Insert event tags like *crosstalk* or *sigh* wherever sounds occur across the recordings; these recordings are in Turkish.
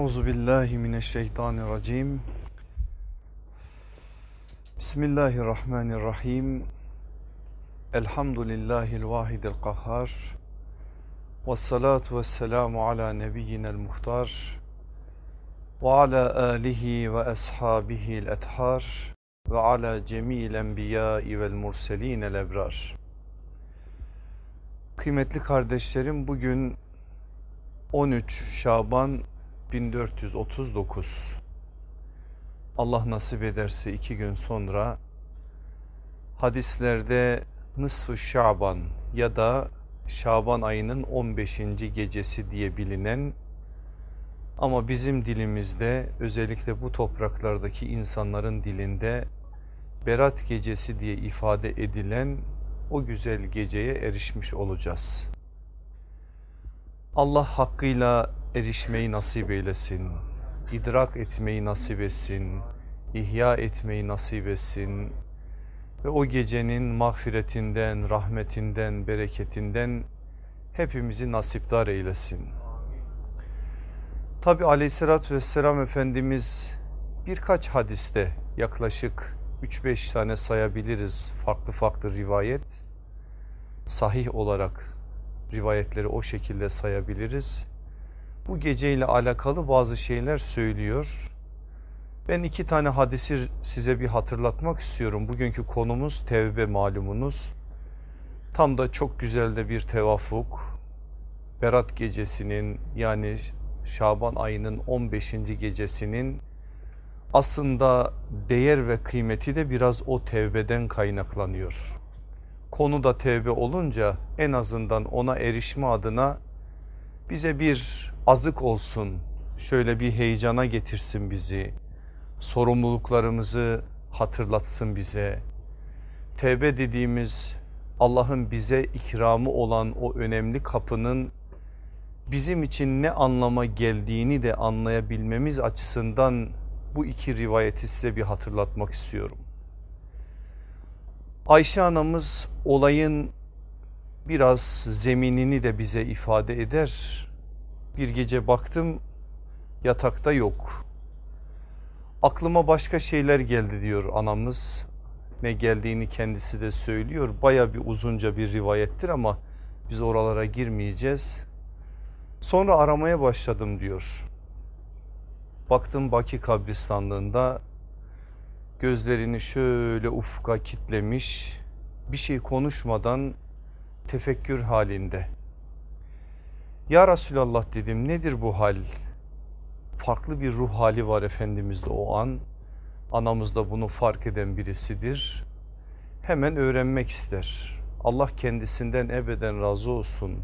Euzu billahi mineşşeytanirracim. Bismillahirrahmanirrahim. Elhamdülillahil vahidil kahhar. Ve salatu ve selamu ala nebiyyinel muhtar. Ve ala alihi ve ashabihil ethar. Ve ala cemil enbiyai vel murselinel ebrar. Kıymetli kardeşlerim bugün 13 Şaban 1439 Allah nasip ederse iki gün sonra hadislerde nısfı Şaban ya da Şaban ayının 15. gecesi diye bilinen ama bizim dilimizde özellikle bu topraklardaki insanların dilinde Berat gecesi diye ifade edilen o güzel geceye erişmiş olacağız. Allah hakkıyla erişmeyi nasip eylesin. idrak etmeyi nasip etsin. ihya etmeyi nasip etsin. Ve o gecenin mağfiretinden, rahmetinden, bereketinden hepimizi nasipdar eylesin. Tabi aleyhissalatü vesselam Efendimiz birkaç hadiste yaklaşık 3-5 tane sayabiliriz farklı farklı rivayet. Sahih olarak rivayetleri o şekilde sayabiliriz bu geceyle alakalı bazı şeyler söylüyor. Ben iki tane hadisi size bir hatırlatmak istiyorum. Bugünkü konumuz tevbe malumunuz. Tam da çok güzel de bir tevafuk. Berat gecesinin yani Şaban ayının 15. gecesinin aslında değer ve kıymeti de biraz o tevbeden kaynaklanıyor. Konu da tevbe olunca en azından ona erişme adına bize bir azık olsun, şöyle bir heyecana getirsin bizi, sorumluluklarımızı hatırlatsın bize. Tevbe dediğimiz Allah'ın bize ikramı olan o önemli kapının bizim için ne anlama geldiğini de anlayabilmemiz açısından bu iki rivayeti size bir hatırlatmak istiyorum. Ayşe anamız olayın biraz zeminini de bize ifade eder. Bir gece baktım yatakta yok. Aklıma başka şeyler geldi diyor anamız. Ne geldiğini kendisi de söylüyor. Baya bir uzunca bir rivayettir ama biz oralara girmeyeceğiz. Sonra aramaya başladım diyor. Baktım Baki kabristanlığında gözlerini şöyle ufka kitlemiş bir şey konuşmadan tefekkür halinde. Ya Resulallah dedim nedir bu hal? Farklı bir ruh hali var Efendimiz'de o an. Anamız da bunu fark eden birisidir. Hemen öğrenmek ister. Allah kendisinden ebeden razı olsun.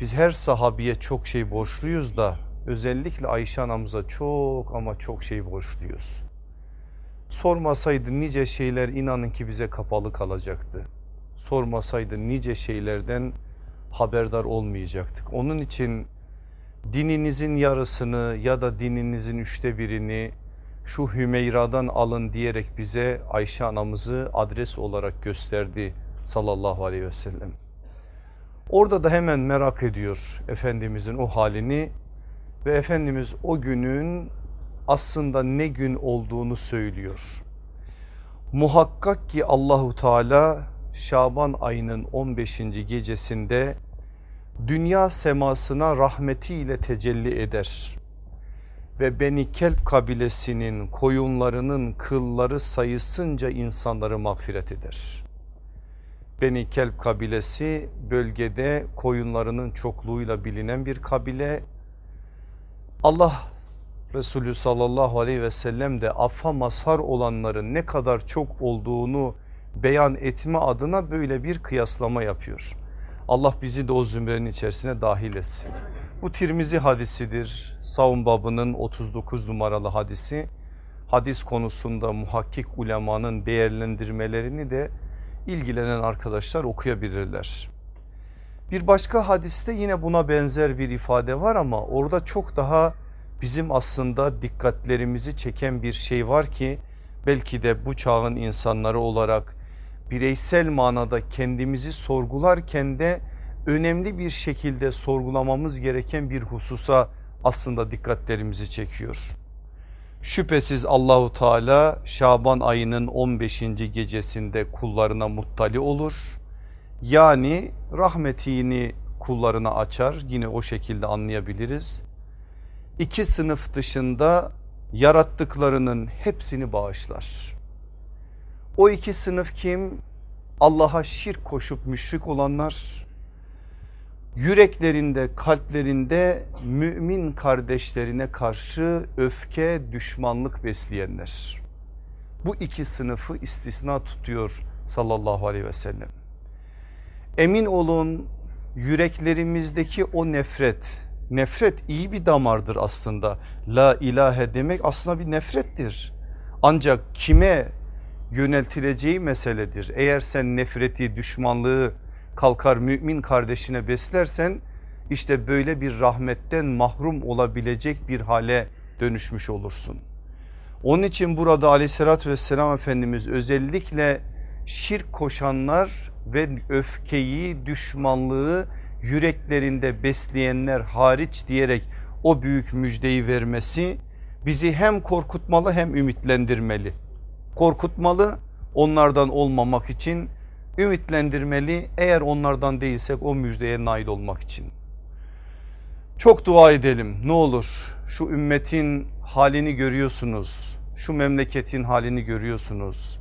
Biz her sahabiye çok şey borçluyuz da özellikle Ayşe anamıza çok ama çok şey borçluyuz. Sormasaydı nice şeyler inanın ki bize kapalı kalacaktı sormasaydı nice şeylerden haberdar olmayacaktık. Onun için dininizin yarısını ya da dininizin üçte birini şu Hümeyra'dan alın diyerek bize Ayşe anamızı adres olarak gösterdi sallallahu aleyhi ve sellem. Orada da hemen merak ediyor Efendimizin o halini ve Efendimiz o günün aslında ne gün olduğunu söylüyor. Muhakkak ki Allahu Teala Şaban ayının 15. gecesinde dünya semasına rahmetiyle tecelli eder ve Beni Kelp kabilesinin koyunlarının kılları sayısınca insanları mağfiret eder. Beni Kelp kabilesi bölgede koyunlarının çokluğuyla bilinen bir kabile. Allah Resulü sallallahu aleyhi ve sellem de affa mazhar olanların ne kadar çok olduğunu beyan etme adına böyle bir kıyaslama yapıyor. Allah bizi de o zümrenin içerisine dahil etsin. Bu Tirmizi hadisidir. Savun babının 39 numaralı hadisi. Hadis konusunda muhakkik ulemanın değerlendirmelerini de ilgilenen arkadaşlar okuyabilirler. Bir başka hadiste yine buna benzer bir ifade var ama orada çok daha bizim aslında dikkatlerimizi çeken bir şey var ki belki de bu çağın insanları olarak bireysel manada kendimizi sorgularken de önemli bir şekilde sorgulamamız gereken bir hususa aslında dikkatlerimizi çekiyor. Şüphesiz Allahu Teala Şaban ayının 15. gecesinde kullarına muttali olur. Yani rahmetini kullarına açar yine o şekilde anlayabiliriz. İki sınıf dışında yarattıklarının hepsini bağışlar. O iki sınıf kim? Allah'a şirk koşup müşrik olanlar, yüreklerinde kalplerinde mümin kardeşlerine karşı öfke düşmanlık besleyenler. Bu iki sınıfı istisna tutuyor sallallahu aleyhi ve sellem. Emin olun yüreklerimizdeki o nefret, nefret iyi bir damardır aslında. La ilahe demek aslında bir nefrettir. Ancak kime yöneltileceği meseledir. Eğer sen nefreti, düşmanlığı kalkar mümin kardeşine beslersen işte böyle bir rahmetten mahrum olabilecek bir hale dönüşmüş olursun. Onun için burada aleyhissalatü vesselam Efendimiz özellikle şirk koşanlar ve öfkeyi düşmanlığı yüreklerinde besleyenler hariç diyerek o büyük müjdeyi vermesi bizi hem korkutmalı hem ümitlendirmeli. Korkutmalı onlardan olmamak için ümitlendirmeli eğer onlardan değilsek o müjdeye nail olmak için. Çok dua edelim ne olur şu ümmetin halini görüyorsunuz şu memleketin halini görüyorsunuz.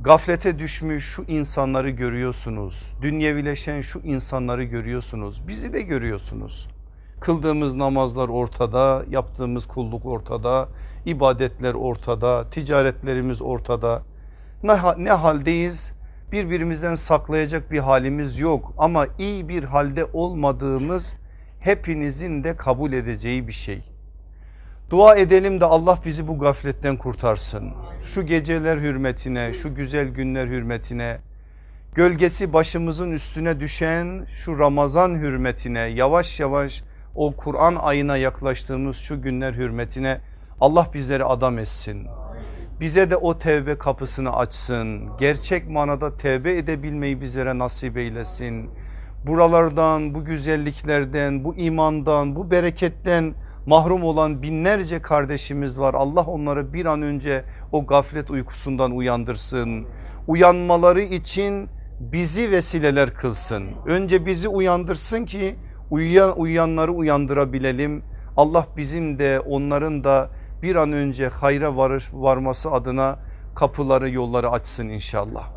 Gaflete düşmüş şu insanları görüyorsunuz. Dünyevileşen şu insanları görüyorsunuz. Bizi de görüyorsunuz. Kıldığımız namazlar ortada, yaptığımız kulluk ortada, ibadetler ortada, ticaretlerimiz ortada. Ne, ne haldeyiz? birbirimizden saklayacak bir halimiz yok ama iyi bir halde olmadığımız hepinizin de kabul edeceği bir şey. Dua edelim de Allah bizi bu gafletten kurtarsın. Şu geceler hürmetine, şu güzel günler hürmetine, gölgesi başımızın üstüne düşen şu Ramazan hürmetine, yavaş yavaş o Kur'an ayına yaklaştığımız şu günler hürmetine Allah bizleri adam etsin bize de o tevbe kapısını açsın. Gerçek manada tevbe edebilmeyi bizlere nasip eylesin. Buralardan, bu güzelliklerden, bu imandan, bu bereketten mahrum olan binlerce kardeşimiz var. Allah onları bir an önce o gaflet uykusundan uyandırsın. Uyanmaları için bizi vesileler kılsın. Önce bizi uyandırsın ki uyuyan, uyuyanları uyandırabilelim. Allah bizim de onların da bir an önce hayra varış, varması adına kapıları yolları açsın inşallah.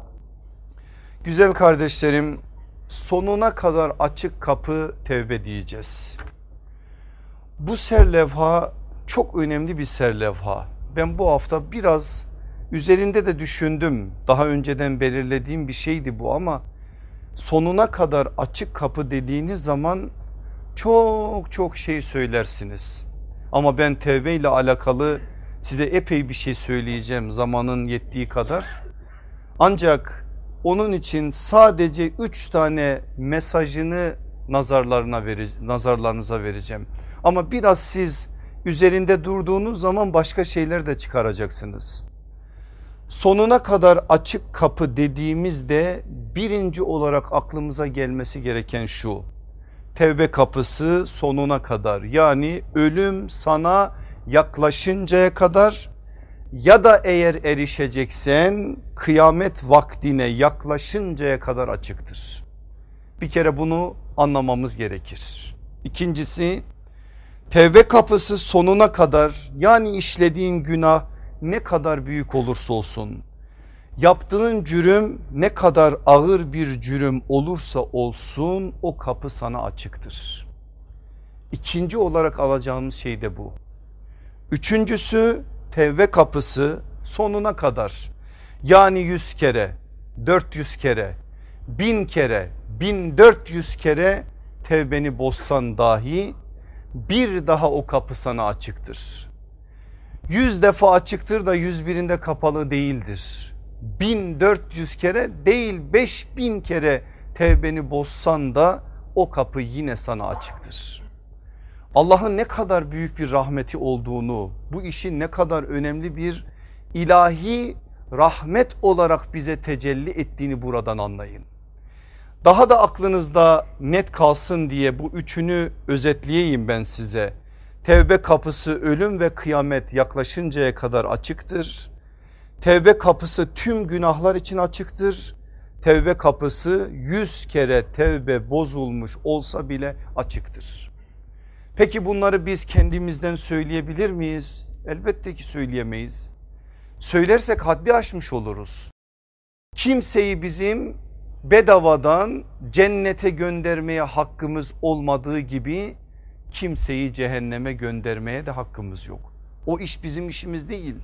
Güzel kardeşlerim sonuna kadar açık kapı tevbe diyeceğiz. Bu serlevha çok önemli bir serlevha. Ben bu hafta biraz üzerinde de düşündüm. Daha önceden belirlediğim bir şeydi bu ama sonuna kadar açık kapı dediğiniz zaman çok çok şey söylersiniz. Ama ben tevbe ile alakalı size epey bir şey söyleyeceğim zamanın yettiği kadar. Ancak onun için sadece üç tane mesajını nazarlarına vere, nazarlarınıza vereceğim. Ama biraz siz üzerinde durduğunuz zaman başka şeyler de çıkaracaksınız. Sonuna kadar açık kapı dediğimizde birinci olarak aklımıza gelmesi gereken şu tevbe kapısı sonuna kadar yani ölüm sana yaklaşıncaya kadar ya da eğer erişeceksen kıyamet vaktine yaklaşıncaya kadar açıktır. Bir kere bunu anlamamız gerekir. İkincisi tevbe kapısı sonuna kadar yani işlediğin günah ne kadar büyük olursa olsun Yaptığın cürüm ne kadar ağır bir cürüm olursa olsun o kapı sana açıktır. İkinci olarak alacağımız şey de bu. Üçüncüsü tevbe kapısı sonuna kadar yani yüz kere, dört yüz kere, bin kere, bin dört yüz kere tevbeni bozsan dahi bir daha o kapı sana açıktır. Yüz defa açıktır da yüz birinde kapalı değildir 1400 kere değil 5000 kere tevbeni bozsan da o kapı yine sana açıktır. Allah'ın ne kadar büyük bir rahmeti olduğunu bu işin ne kadar önemli bir ilahi rahmet olarak bize tecelli ettiğini buradan anlayın. Daha da aklınızda net kalsın diye bu üçünü özetleyeyim ben size. Tevbe kapısı ölüm ve kıyamet yaklaşıncaya kadar açıktır. Tevbe kapısı tüm günahlar için açıktır. Tevbe kapısı yüz kere tevbe bozulmuş olsa bile açıktır. Peki bunları biz kendimizden söyleyebilir miyiz? Elbette ki söyleyemeyiz. Söylersek haddi aşmış oluruz. Kimseyi bizim bedavadan cennete göndermeye hakkımız olmadığı gibi kimseyi cehenneme göndermeye de hakkımız yok. O iş bizim işimiz değil.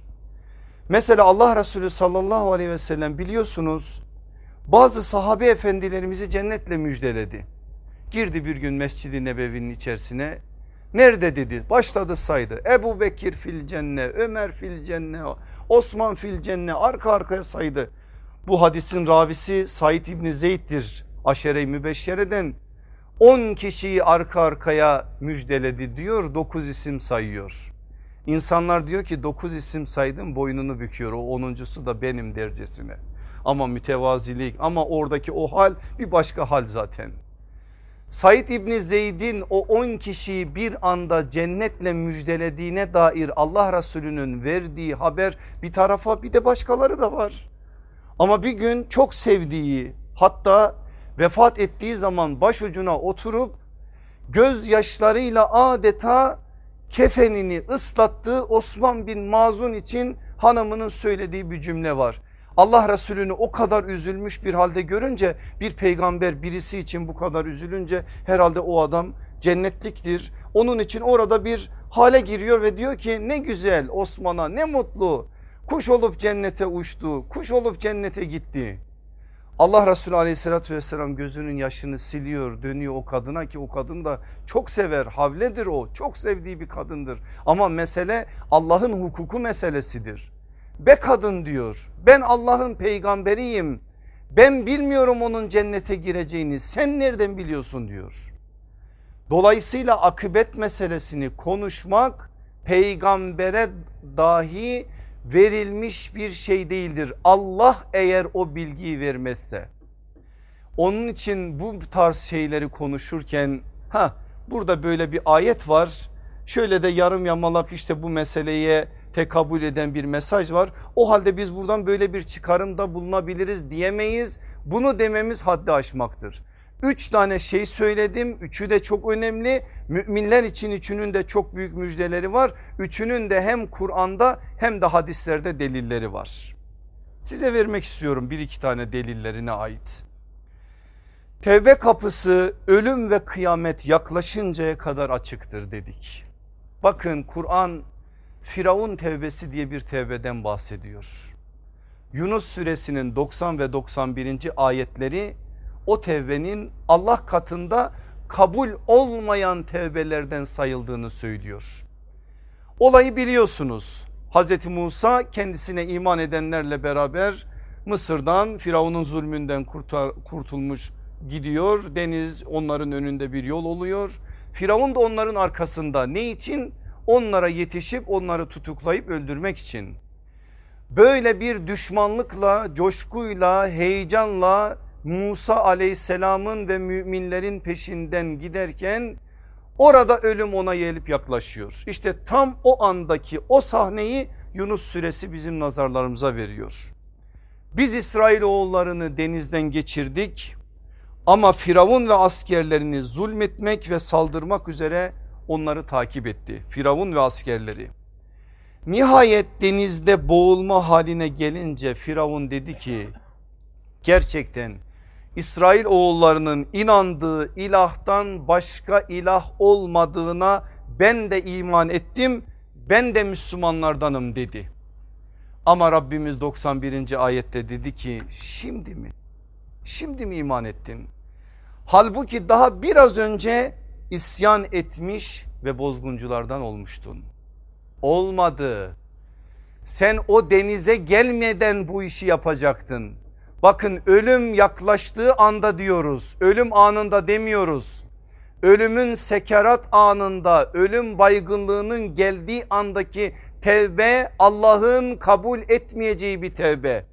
Mesela Allah Resulü sallallahu aleyhi ve sellem biliyorsunuz bazı sahabe efendilerimizi cennetle müjdeledi. Girdi bir gün Mescid-i Nebevi'nin içerisine Nerede dedi başladı saydı Ebu Bekir fil cenne Ömer fil cenne Osman fil cenne arka arkaya saydı. Bu hadisin ravisi Said İbni Zeyd'dir aşere-i mübeşşereden 10 kişiyi arka arkaya müjdeledi diyor 9 isim sayıyor. İnsanlar diyor ki 9 isim saydım boynunu büküyor o onuncusu da benim dercesine. Ama mütevazilik ama oradaki o hal bir başka hal zaten. Said İbni Zeyd'in o 10 kişiyi bir anda cennetle müjdelediğine dair Allah Resulü'nün verdiği haber bir tarafa bir de başkaları da var. Ama bir gün çok sevdiği hatta vefat ettiği zaman başucuna oturup gözyaşlarıyla adeta kefenini ıslattığı Osman bin Mazun için hanımının söylediği bir cümle var. Allah Resulü'nü o kadar üzülmüş bir halde görünce bir peygamber birisi için bu kadar üzülünce herhalde o adam cennetliktir. Onun için orada bir hale giriyor ve diyor ki ne güzel Osman'a ne mutlu kuş olup cennete uçtu kuş olup cennete gitti. Allah Resulü aleyhissalatü vesselam gözünün yaşını siliyor dönüyor o kadına ki o kadın da çok sever havledir o çok sevdiği bir kadındır. Ama mesele Allah'ın hukuku meselesidir. Be kadın diyor ben Allah'ın peygamberiyim ben bilmiyorum onun cennete gireceğini sen nereden biliyorsun diyor. Dolayısıyla akıbet meselesini konuşmak peygambere dahi verilmiş bir şey değildir. Allah eğer o bilgiyi vermezse. Onun için bu tarz şeyleri konuşurken ha burada böyle bir ayet var. Şöyle de yarım yamalak işte bu meseleye tekabül eden bir mesaj var. O halde biz buradan böyle bir çıkarımda bulunabiliriz diyemeyiz. Bunu dememiz haddi aşmaktır. Üç tane şey söyledim. Üçü de çok önemli. Müminler için üçünün de çok büyük müjdeleri var. Üçünün de hem Kur'an'da hem de hadislerde delilleri var. Size vermek istiyorum bir iki tane delillerine ait. Tevbe kapısı ölüm ve kıyamet yaklaşıncaya kadar açıktır dedik. Bakın Kur'an Firavun tevbesi diye bir tevbeden bahsediyor. Yunus suresinin 90 ve 91. ayetleri o tevbenin Allah katında kabul olmayan tevbelerden sayıldığını söylüyor. Olayı biliyorsunuz. Hazreti Musa kendisine iman edenlerle beraber Mısır'dan Firavun'un zulmünden kurtulmuş gidiyor. Deniz onların önünde bir yol oluyor. Firavun da onların arkasında ne için? Onlara yetişip onları tutuklayıp öldürmek için. Böyle bir düşmanlıkla, coşkuyla, heyecanla Musa aleyhisselamın ve müminlerin peşinden giderken orada ölüm ona gelip yaklaşıyor. İşte tam o andaki o sahneyi Yunus suresi bizim nazarlarımıza veriyor. Biz İsrailoğullarını denizden geçirdik ama Firavun ve askerlerini zulmetmek ve saldırmak üzere onları takip etti. Firavun ve askerleri. Nihayet denizde boğulma haline gelince Firavun dedi ki gerçekten İsrail oğullarının inandığı ilahtan başka ilah olmadığına ben de iman ettim ben de Müslümanlardanım dedi. Ama Rabbimiz 91. ayette dedi ki şimdi mi? Şimdi mi iman ettin? Halbuki daha biraz önce isyan etmiş ve bozgunculardan olmuştun. Olmadı. Sen o denize gelmeden bu işi yapacaktın. Bakın ölüm yaklaştığı anda diyoruz. Ölüm anında demiyoruz. Ölümün sekerat anında ölüm baygınlığının geldiği andaki tevbe Allah'ın kabul etmeyeceği bir tevbe.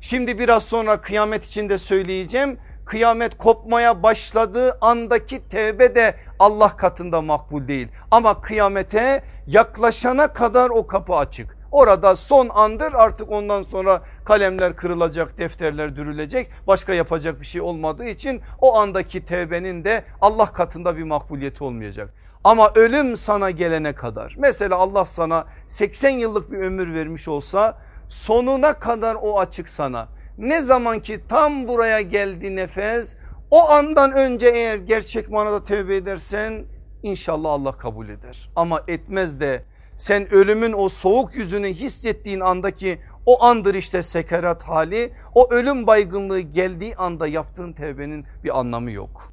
Şimdi biraz sonra kıyamet içinde söyleyeceğim. kıyamet kopmaya başladığı andaki tevbe de Allah katında makbul değil. Ama kıyamete yaklaşana kadar o kapı açık. Orada son andır artık ondan sonra kalemler kırılacak defterler dürülecek başka yapacak bir şey olmadığı için o andaki tevbenin de Allah katında bir makbuliyeti olmayacak. Ama ölüm sana gelene kadar mesela Allah sana 80 yıllık bir ömür vermiş olsa sonuna kadar o açık sana. Ne zaman ki tam buraya geldi nefes o andan önce eğer gerçek manada tevbe edersen inşallah Allah kabul eder. Ama etmez de sen ölümün o soğuk yüzünü hissettiğin andaki o andır işte sekerat hali. O ölüm baygınlığı geldiği anda yaptığın tevbenin bir anlamı yok.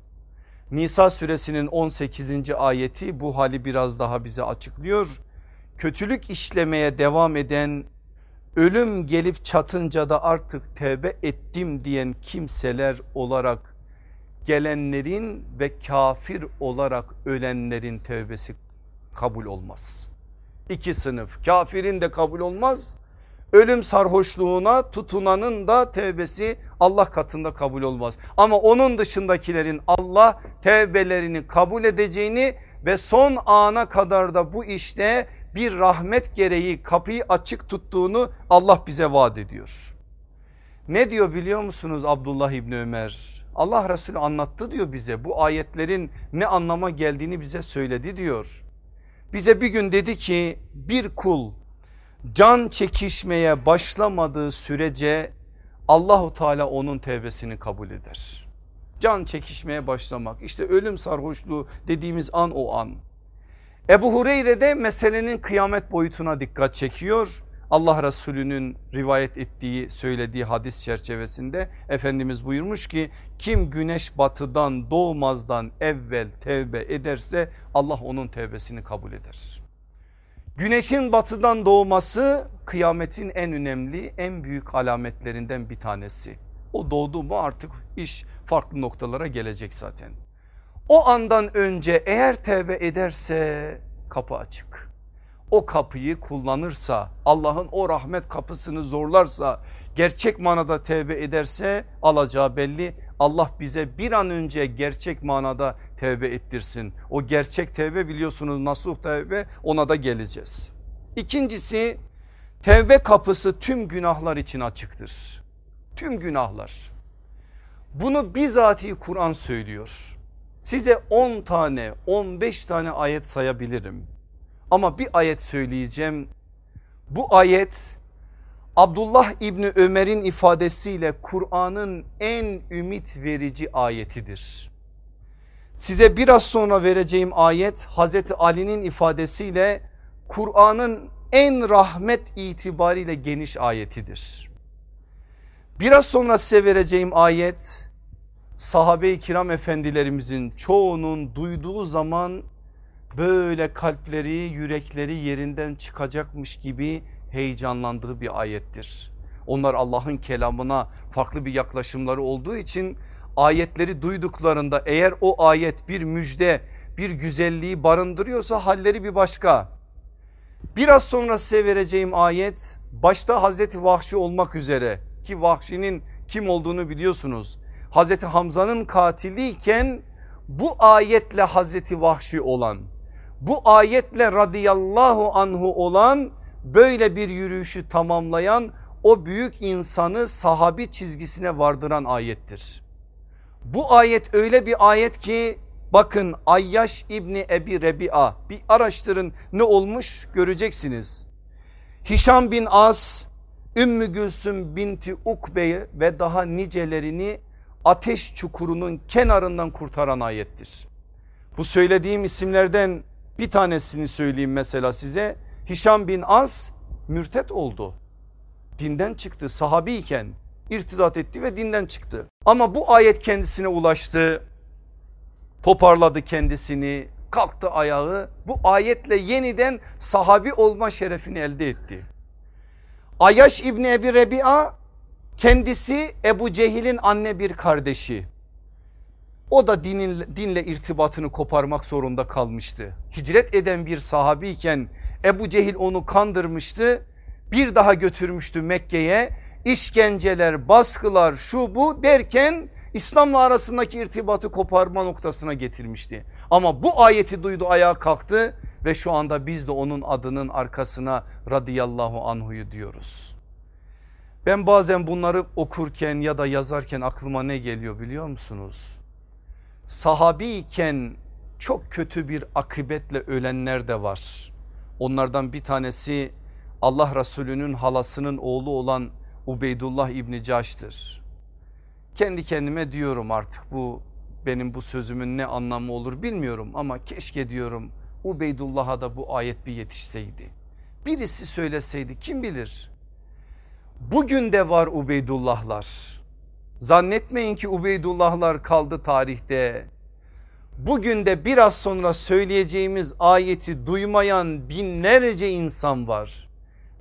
Nisa suresinin 18. ayeti bu hali biraz daha bize açıklıyor. Kötülük işlemeye devam eden ölüm gelip çatınca da artık tevbe ettim diyen kimseler olarak gelenlerin ve kafir olarak ölenlerin tevbesi kabul olmaz iki sınıf. Kafirin de kabul olmaz. Ölüm sarhoşluğuna tutunanın da tevbesi Allah katında kabul olmaz. Ama onun dışındakilerin Allah tevbelerini kabul edeceğini ve son ana kadar da bu işte bir rahmet gereği kapıyı açık tuttuğunu Allah bize vaat ediyor. Ne diyor biliyor musunuz Abdullah İbni Ömer? Allah Resulü anlattı diyor bize bu ayetlerin ne anlama geldiğini bize söyledi diyor. Bize bir gün dedi ki bir kul can çekişmeye başlamadığı sürece Allahu Teala onun tevbesini kabul eder. Can çekişmeye başlamak işte ölüm sarhoşluğu dediğimiz an o an. Ebu Hureyre de meselenin kıyamet boyutuna dikkat çekiyor. Allah Resulü'nün rivayet ettiği söylediği hadis çerçevesinde Efendimiz buyurmuş ki kim güneş batıdan doğmazdan evvel tevbe ederse Allah onun tevbesini kabul eder. Güneşin batıdan doğması kıyametin en önemli en büyük alametlerinden bir tanesi. O doğdu mu artık iş farklı noktalara gelecek zaten. O andan önce eğer tevbe ederse kapı açık o kapıyı kullanırsa Allah'ın o rahmet kapısını zorlarsa gerçek manada tevbe ederse alacağı belli. Allah bize bir an önce gerçek manada tevbe ettirsin. O gerçek tevbe biliyorsunuz nasuh tevbe ona da geleceğiz. İkincisi tevbe kapısı tüm günahlar için açıktır. Tüm günahlar. Bunu bizatihi Kur'an söylüyor. Size 10 tane 15 tane ayet sayabilirim. Ama bir ayet söyleyeceğim. Bu ayet Abdullah İbni Ömer'in ifadesiyle Kur'an'ın en ümit verici ayetidir. Size biraz sonra vereceğim ayet Hazreti Ali'nin ifadesiyle Kur'an'ın en rahmet itibariyle geniş ayetidir. Biraz sonra size vereceğim ayet sahabe-i kiram efendilerimizin çoğunun duyduğu zaman böyle kalpleri yürekleri yerinden çıkacakmış gibi heyecanlandığı bir ayettir. Onlar Allah'ın kelamına farklı bir yaklaşımları olduğu için ayetleri duyduklarında eğer o ayet bir müjde bir güzelliği barındırıyorsa halleri bir başka. Biraz sonra size vereceğim ayet başta Hazreti Vahşi olmak üzere ki Vahşi'nin kim olduğunu biliyorsunuz. Hazreti Hamza'nın katiliyken bu ayetle Hazreti Vahşi olan bu ayetle radıyallahu anhu olan böyle bir yürüyüşü tamamlayan o büyük insanı sahabi çizgisine vardıran ayettir. Bu ayet öyle bir ayet ki bakın Ayyaş İbni Ebi Rebi'a bir araştırın ne olmuş göreceksiniz. Hişam bin As, Ümmü Gülsüm binti Ukbe'yi ve daha nicelerini ateş çukurunun kenarından kurtaran ayettir. Bu söylediğim isimlerden bir tanesini söyleyeyim mesela size. Hişam bin As mürtet oldu. Dinden çıktı sahabiyken irtidat etti ve dinden çıktı. Ama bu ayet kendisine ulaştı. Toparladı kendisini kalktı ayağı bu ayetle yeniden sahabi olma şerefini elde etti. Ayaş İbni Ebi Rebi'a kendisi Ebu Cehil'in anne bir kardeşi. O da dinin, dinle irtibatını koparmak zorunda kalmıştı. Hicret eden bir sahabiyken Ebu Cehil onu kandırmıştı. Bir daha götürmüştü Mekke'ye. İşkenceler, baskılar şu bu derken İslam'la arasındaki irtibatı koparma noktasına getirmişti. Ama bu ayeti duydu ayağa kalktı ve şu anda biz de onun adının arkasına radıyallahu anhuyu diyoruz. Ben bazen bunları okurken ya da yazarken aklıma ne geliyor biliyor musunuz? Sahabiyken çok kötü bir akıbetle ölenler de var. Onlardan bir tanesi Allah Resulü'nün halasının oğlu olan Ubeydullah İbni Caş'tır. Kendi kendime diyorum artık bu benim bu sözümün ne anlamı olur bilmiyorum ama keşke diyorum Ubeydullah'a da bu ayet bir yetişseydi. Birisi söyleseydi kim bilir. Bugün de var Ubeydullahlar. Zannetmeyin ki Ubeydullahlar kaldı tarihte. Bugün de biraz sonra söyleyeceğimiz ayeti duymayan binlerce insan var.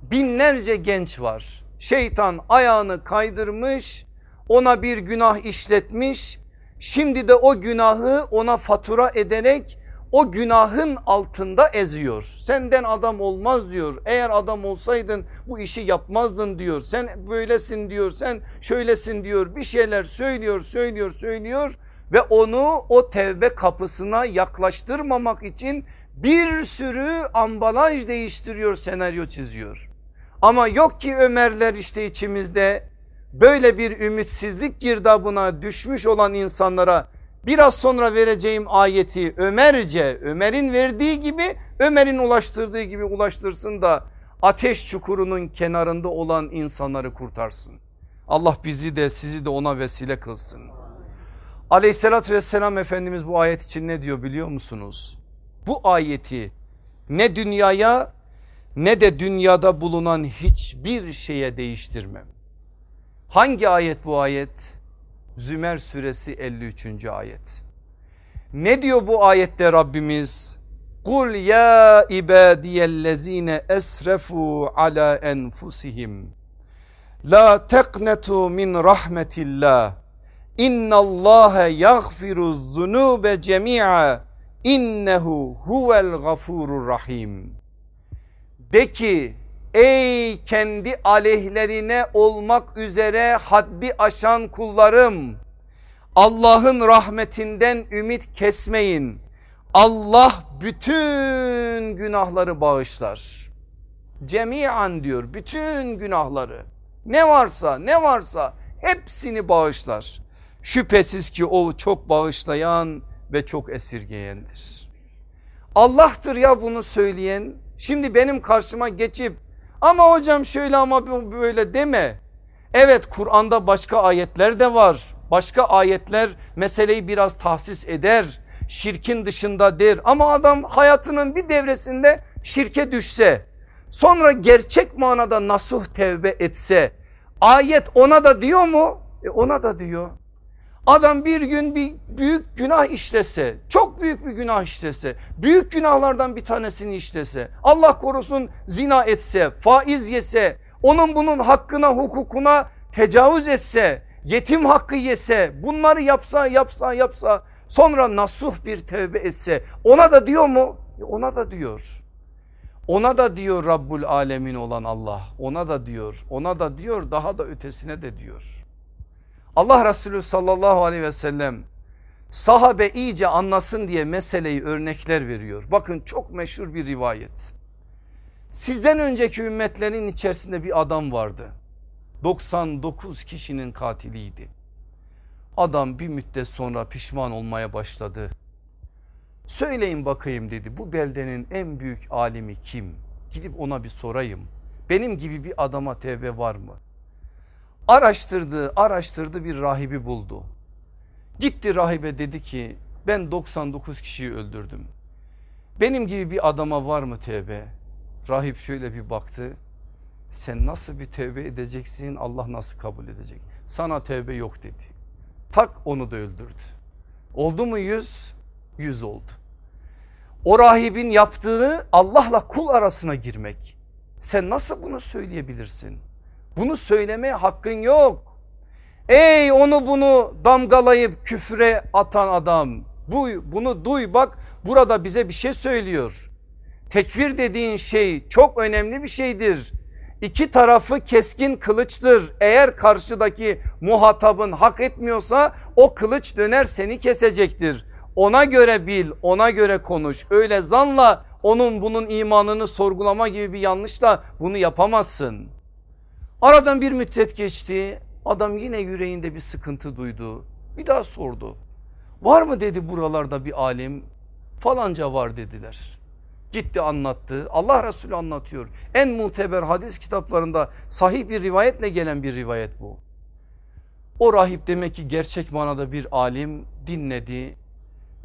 Binlerce genç var. Şeytan ayağını kaydırmış ona bir günah işletmiş. Şimdi de o günahı ona fatura ederek o günahın altında eziyor. Senden adam olmaz diyor. Eğer adam olsaydın bu işi yapmazdın diyor. Sen böylesin diyor. Sen şöylesin diyor. Bir şeyler söylüyor, söylüyor, söylüyor ve onu o tevbe kapısına yaklaştırmamak için bir sürü ambalaj değiştiriyor, senaryo çiziyor. Ama yok ki Ömerler işte içimizde böyle bir ümitsizlik girdabına düşmüş olan insanlara biraz sonra vereceğim ayeti Ömerce Ömer'in verdiği gibi Ömer'in ulaştırdığı gibi ulaştırsın da ateş çukurunun kenarında olan insanları kurtarsın. Allah bizi de sizi de ona vesile kılsın. Aleyhissalatü vesselam Efendimiz bu ayet için ne diyor biliyor musunuz? Bu ayeti ne dünyaya ne de dünyada bulunan hiçbir şeye değiştirmem. Hangi ayet bu ayet? Zümer suresi 53. ayet. Ne diyor bu ayette Rabbimiz? Kul ya ibadiyellezine esrefu ala enfusihim. La teknetu min rahmetillah. İnna Allah yaghfiru zunube cemi'a. İnnehu huvel gafurur rahim. De ki Ey kendi aleyhlerine olmak üzere haddi aşan kullarım. Allah'ın rahmetinden ümit kesmeyin. Allah bütün günahları bağışlar. Cemiyan diyor bütün günahları. Ne varsa ne varsa hepsini bağışlar. Şüphesiz ki o çok bağışlayan ve çok esirgeyendir. Allah'tır ya bunu söyleyen. Şimdi benim karşıma geçip ama hocam şöyle ama böyle deme. Evet Kur'an'da başka ayetler de var. Başka ayetler meseleyi biraz tahsis eder. Şirkin dışında der ama adam hayatının bir devresinde şirke düşse sonra gerçek manada nasuh tevbe etse ayet ona da diyor mu? E ona da diyor. Adam bir gün bir büyük günah işlese, çok büyük bir günah işlese, büyük günahlardan bir tanesini işlese, Allah korusun zina etse, faiz yese, onun bunun hakkına hukukuna tecavüz etse, yetim hakkı yese, bunları yapsa yapsa yapsa sonra nasuh bir tevbe etse ona da diyor mu? Ona da diyor. Ona da diyor Rabbul Alemin olan Allah. Ona da diyor. Ona da diyor daha da ötesine de diyor. Allah Resulü sallallahu aleyhi ve sellem sahabe iyice anlasın diye meseleyi örnekler veriyor. Bakın çok meşhur bir rivayet. Sizden önceki ümmetlerin içerisinde bir adam vardı. 99 kişinin katiliydi. Adam bir müddet sonra pişman olmaya başladı. Söyleyin bakayım dedi bu beldenin en büyük alimi kim? Gidip ona bir sorayım. Benim gibi bir adama tevbe var mı? Araştırdı araştırdı bir rahibi buldu. Gitti rahibe dedi ki ben 99 kişiyi öldürdüm. Benim gibi bir adama var mı tevbe? Rahip şöyle bir baktı. Sen nasıl bir tevbe edeceksin Allah nasıl kabul edecek? Sana tevbe yok dedi. Tak onu da öldürdü. Oldu mu yüz? Yüz oldu. O rahibin yaptığı Allah'la kul arasına girmek. Sen nasıl bunu söyleyebilirsin? Bunu söylemeye hakkın yok. Ey onu bunu damgalayıp küfre atan adam. Bu, bunu duy bak burada bize bir şey söylüyor. Tekfir dediğin şey çok önemli bir şeydir. İki tarafı keskin kılıçtır. Eğer karşıdaki muhatabın hak etmiyorsa o kılıç döner seni kesecektir. Ona göre bil ona göre konuş öyle zanla onun bunun imanını sorgulama gibi bir yanlışla bunu yapamazsın. Aradan bir müddet geçti adam yine yüreğinde bir sıkıntı duydu bir daha sordu. Var mı dedi buralarda bir alim falanca var dediler. Gitti anlattı Allah Resulü anlatıyor en muteber hadis kitaplarında sahih bir rivayetle gelen bir rivayet bu. O rahip demek ki gerçek manada bir alim dinledi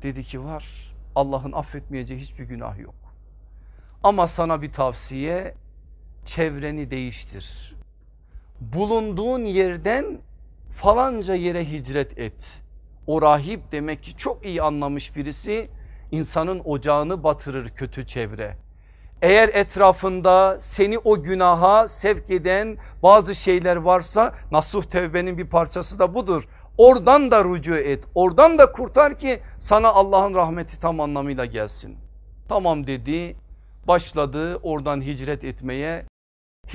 dedi ki var Allah'ın affetmeyeceği hiçbir günah yok. Ama sana bir tavsiye çevreni değiştir. Bulunduğun yerden falanca yere hicret et. O rahip demek ki çok iyi anlamış birisi insanın ocağını batırır kötü çevre. Eğer etrafında seni o günaha sevk eden bazı şeyler varsa nasuh tevbenin bir parçası da budur. Oradan da rücu et oradan da kurtar ki sana Allah'ın rahmeti tam anlamıyla gelsin. Tamam dedi başladı oradan hicret etmeye.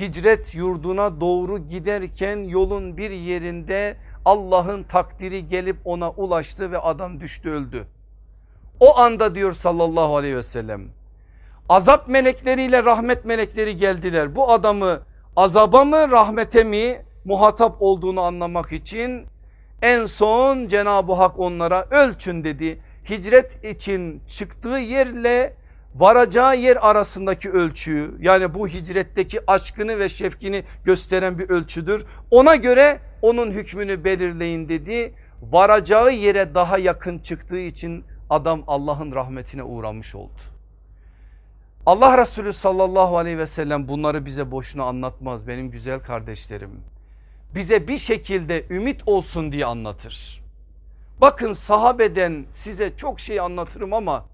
Hicret yurduna doğru giderken yolun bir yerinde Allah'ın takdiri gelip ona ulaştı ve adam düştü öldü. O anda diyor sallallahu aleyhi ve sellem azap melekleriyle rahmet melekleri geldiler. Bu adamı azaba mı rahmete mi muhatap olduğunu anlamak için en son Cenab-ı Hak onlara ölçün dedi. Hicret için çıktığı yerle varacağı yer arasındaki ölçüyü yani bu hicretteki aşkını ve şefkini gösteren bir ölçüdür. Ona göre onun hükmünü belirleyin dedi. Varacağı yere daha yakın çıktığı için adam Allah'ın rahmetine uğramış oldu. Allah Resulü sallallahu aleyhi ve sellem bunları bize boşuna anlatmaz benim güzel kardeşlerim. Bize bir şekilde ümit olsun diye anlatır. Bakın sahabeden size çok şey anlatırım ama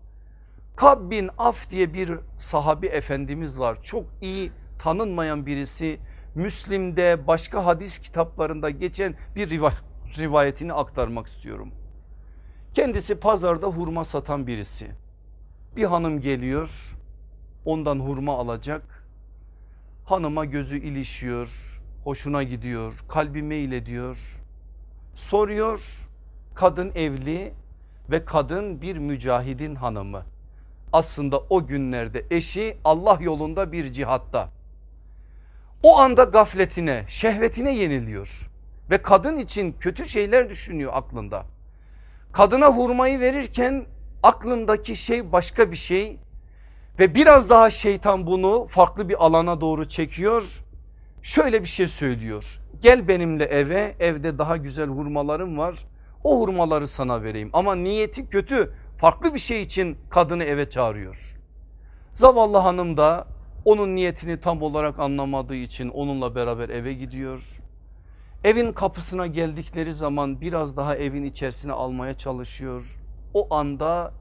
Kab bin Af diye bir sahabi efendimiz var. Çok iyi tanınmayan birisi. Müslim'de başka hadis kitaplarında geçen bir rivayetini aktarmak istiyorum. Kendisi pazarda hurma satan birisi. Bir hanım geliyor ondan hurma alacak. Hanıma gözü ilişiyor, hoşuna gidiyor, kalbi meyil ediyor. Soruyor kadın evli ve kadın bir mücahidin hanımı. Aslında o günlerde eşi Allah yolunda bir cihatta. O anda gafletine, şehvetine yeniliyor ve kadın için kötü şeyler düşünüyor aklında. Kadına hurmayı verirken aklındaki şey başka bir şey ve biraz daha şeytan bunu farklı bir alana doğru çekiyor. Şöyle bir şey söylüyor. Gel benimle eve evde daha güzel hurmalarım var. O hurmaları sana vereyim ama niyeti kötü farklı bir şey için kadını eve çağırıyor. Zavallı hanım da onun niyetini tam olarak anlamadığı için onunla beraber eve gidiyor. Evin kapısına geldikleri zaman biraz daha evin içerisine almaya çalışıyor. O anda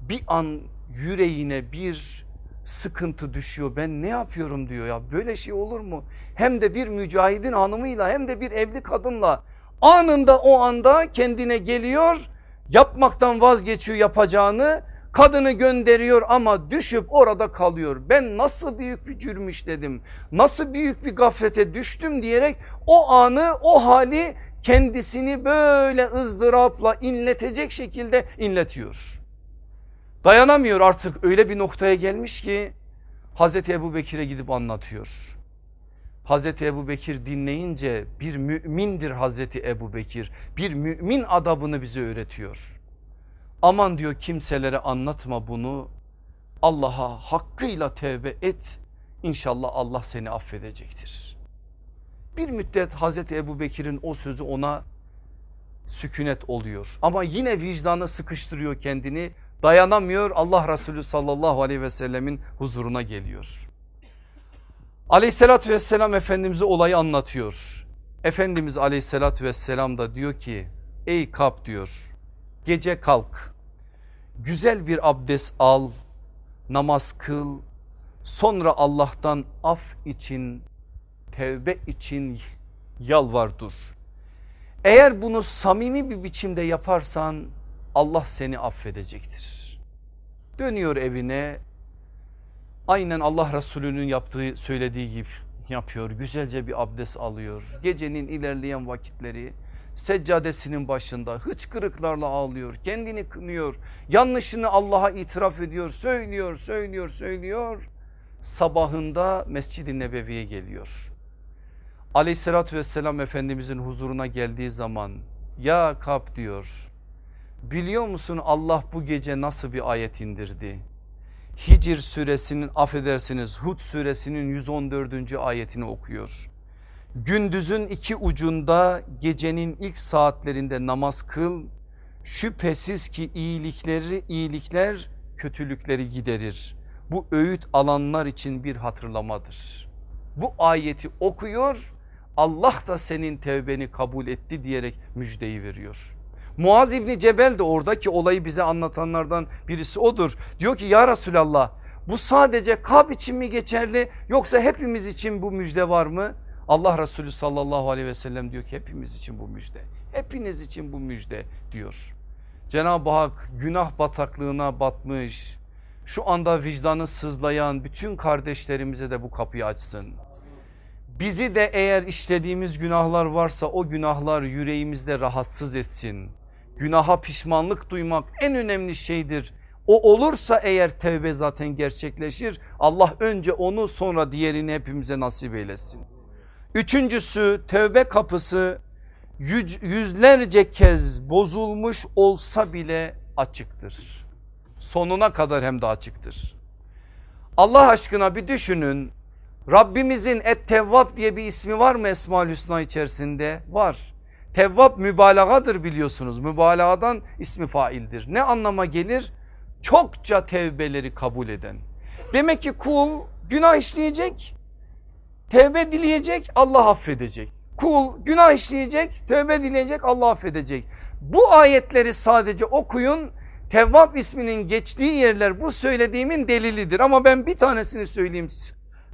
bir an yüreğine bir sıkıntı düşüyor. Ben ne yapıyorum diyor ya böyle şey olur mu? Hem de bir mücahidin hanımıyla hem de bir evli kadınla anında o anda kendine geliyor yapmaktan vazgeçiyor yapacağını kadını gönderiyor ama düşüp orada kalıyor. Ben nasıl büyük bir cürüm işledim nasıl büyük bir gaflete düştüm diyerek o anı o hali kendisini böyle ızdırapla inletecek şekilde inletiyor. Dayanamıyor artık öyle bir noktaya gelmiş ki Hazreti Ebu Bekir'e gidip anlatıyor. Hazreti Ebu Bekir dinleyince bir mümindir Hazreti Ebu Bekir. Bir mümin adabını bize öğretiyor. Aman diyor kimselere anlatma bunu. Allah'a hakkıyla tevbe et. İnşallah Allah seni affedecektir. Bir müddet Hazreti Ebu Bekir'in o sözü ona sükunet oluyor. Ama yine vicdanı sıkıştırıyor kendini. Dayanamıyor Allah Resulü sallallahu aleyhi ve sellemin huzuruna geliyor. Aleyhissalatü vesselam Efendimiz'e olayı anlatıyor. Efendimiz aleyhissalatü vesselam da diyor ki ey kap diyor gece kalk güzel bir abdest al namaz kıl sonra Allah'tan af için tevbe için yalvar dur. Eğer bunu samimi bir biçimde yaparsan Allah seni affedecektir. Dönüyor evine aynen Allah Resulü'nün yaptığı söylediği gibi, yapıyor. Güzelce bir abdest alıyor. Gecenin ilerleyen vakitleri seccadesinin başında hıçkırıklarla ağlıyor. Kendini kınıyor. Yanlışını Allah'a itiraf ediyor. Söylüyor, söylüyor, söylüyor. Sabahında Mescid-i Nebevi'ye geliyor. Aleyhissalatü vesselam Efendimizin huzuruna geldiği zaman ya Kap diyor biliyor musun Allah bu gece nasıl bir ayet indirdi? Hicr suresinin affedersiniz Hud suresinin 114. ayetini okuyor. Gündüzün iki ucunda gecenin ilk saatlerinde namaz kıl. Şüphesiz ki iyilikleri iyilikler kötülükleri giderir. Bu öğüt alanlar için bir hatırlamadır. Bu ayeti okuyor Allah da senin tevbeni kabul etti diyerek müjdeyi veriyor. Muaz İbni Cebel de oradaki olayı bize anlatanlardan birisi odur. Diyor ki ya Resulallah bu sadece Kab için mi geçerli yoksa hepimiz için bu müjde var mı? Allah Resulü sallallahu aleyhi ve sellem diyor ki hepimiz için bu müjde. Hepiniz için bu müjde diyor. Cenab-ı Hak günah bataklığına batmış şu anda vicdanı sızlayan bütün kardeşlerimize de bu kapıyı açsın. Bizi de eğer işlediğimiz günahlar varsa o günahlar yüreğimizde rahatsız etsin. Günaha pişmanlık duymak en önemli şeydir. O olursa eğer tevbe zaten gerçekleşir. Allah önce onu sonra diğerini hepimize nasip eylesin. Üçüncüsü tevbe kapısı yüzlerce kez bozulmuş olsa bile açıktır. Sonuna kadar hem de açıktır. Allah aşkına bir düşünün Rabbimizin Et Tevvab diye bir ismi var mı Esmaül Hüsna içerisinde? Var. Tevvab mübalağadır biliyorsunuz. Mübalağadan ismi faildir. Ne anlama gelir? Çokça tevbeleri kabul eden. Demek ki kul günah işleyecek. Tevbe dileyecek Allah affedecek. Kul günah işleyecek tevbe dileyecek Allah affedecek. Bu ayetleri sadece okuyun. Tevvab isminin geçtiği yerler bu söylediğimin delilidir. Ama ben bir tanesini söyleyeyim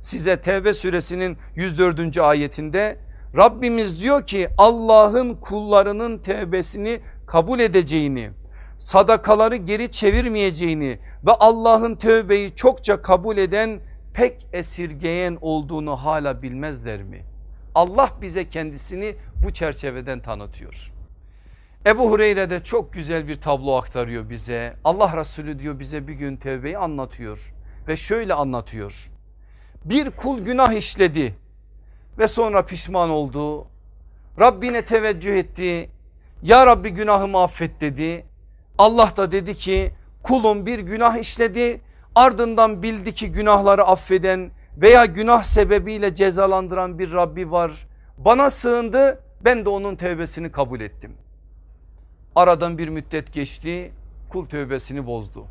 size Tevbe suresinin 104. ayetinde Rabbimiz diyor ki Allah'ın kullarının tevbesini kabul edeceğini sadakaları geri çevirmeyeceğini ve Allah'ın tövbeyi çokça kabul eden pek esirgeyen olduğunu hala bilmezler mi? Allah bize kendisini bu çerçeveden tanıtıyor. Ebu Hureyre de çok güzel bir tablo aktarıyor bize. Allah Resulü diyor bize bir gün tevbeyi anlatıyor ve şöyle anlatıyor. Bir kul günah işledi ve sonra pişman oldu. Rabbine teveccüh etti. Ya Rabbi günahımı affet dedi. Allah da dedi ki kulum bir günah işledi ardından bildi ki günahları affeden veya günah sebebiyle cezalandıran bir Rabbi var. Bana sığındı ben de onun tevbesini kabul ettim. Aradan bir müddet geçti kul tövbesini bozdu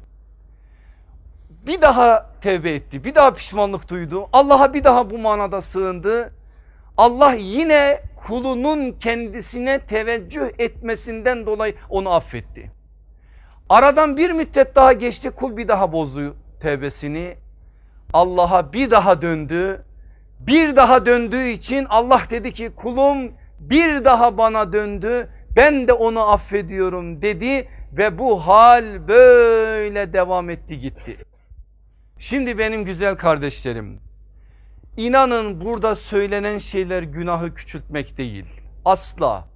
bir daha tevbe etti bir daha pişmanlık duydu Allah'a bir daha bu manada sığındı Allah yine kulunun kendisine teveccüh etmesinden dolayı onu affetti. Aradan bir müddet daha geçti kul bir daha bozdu tevbesini. Allah'a bir daha döndü. Bir daha döndüğü için Allah dedi ki kulum bir daha bana döndü. Ben de onu affediyorum. dedi ve bu hal böyle devam etti gitti. Şimdi benim güzel kardeşlerim inanın burada söylenen şeyler günahı küçültmek değil asla.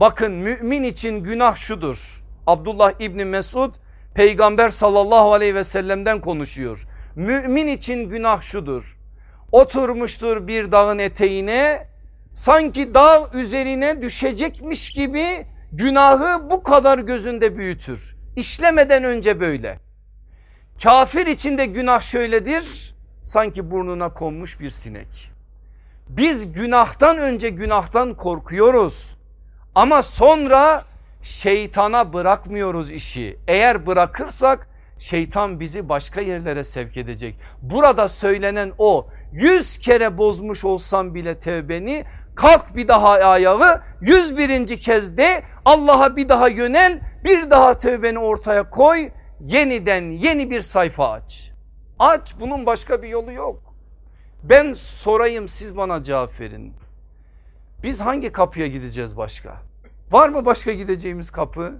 Bakın mümin için günah şudur. Abdullah İbni Mesud peygamber sallallahu aleyhi ve sellem'den konuşuyor. Mümin için günah şudur. Oturmuştur bir dağın eteğine sanki dağ üzerine düşecekmiş gibi günahı bu kadar gözünde büyütür. İşlemeden önce böyle. Kafir içinde günah şöyledir sanki burnuna konmuş bir sinek. Biz günahtan önce günahtan korkuyoruz ama sonra şeytana bırakmıyoruz işi. Eğer bırakırsak şeytan bizi başka yerlere sevk edecek. Burada söylenen o yüz kere bozmuş olsam bile tevbeni kalk bir daha ayağı yüz birinci kez de Allah'a bir daha yönel bir daha tövbeni ortaya koy yeniden yeni bir sayfa aç. Aç bunun başka bir yolu yok. Ben sorayım siz bana cevap verin. Biz hangi kapıya gideceğiz başka? Var mı başka gideceğimiz kapı?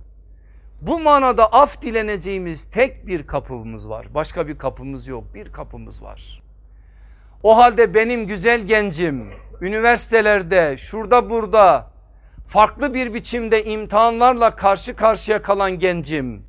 Bu manada af dileneceğimiz tek bir kapımız var. Başka bir kapımız yok. Bir kapımız var. O halde benim güzel gencim üniversitelerde şurada burada farklı bir biçimde imtihanlarla karşı karşıya kalan gencim.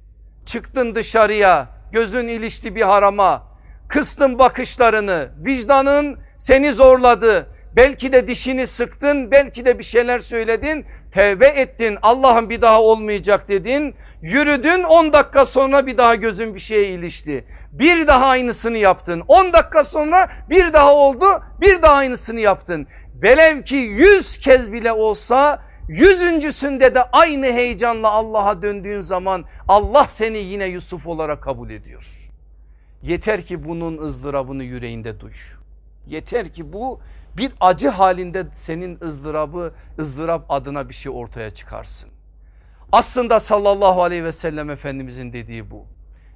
Çıktın dışarıya gözün ilişti bir harama kıstın bakışlarını vicdanın seni zorladı. Belki de dişini sıktın belki de bir şeyler söyledin. Tevbe ettin Allah'ım bir daha olmayacak dedin. Yürüdün 10 dakika sonra bir daha gözün bir şeye ilişti. Bir daha aynısını yaptın. 10 dakika sonra bir daha oldu bir daha aynısını yaptın. Velev ki 100 kez bile olsa yüzüncüsünde de aynı heyecanla Allah'a döndüğün zaman Allah seni yine Yusuf olarak kabul ediyor. Yeter ki bunun ızdırabını yüreğinde duy. Yeter ki bu bir acı halinde senin ızdırabı ızdırap adına bir şey ortaya çıkarsın. Aslında sallallahu aleyhi ve sellem Efendimizin dediği bu.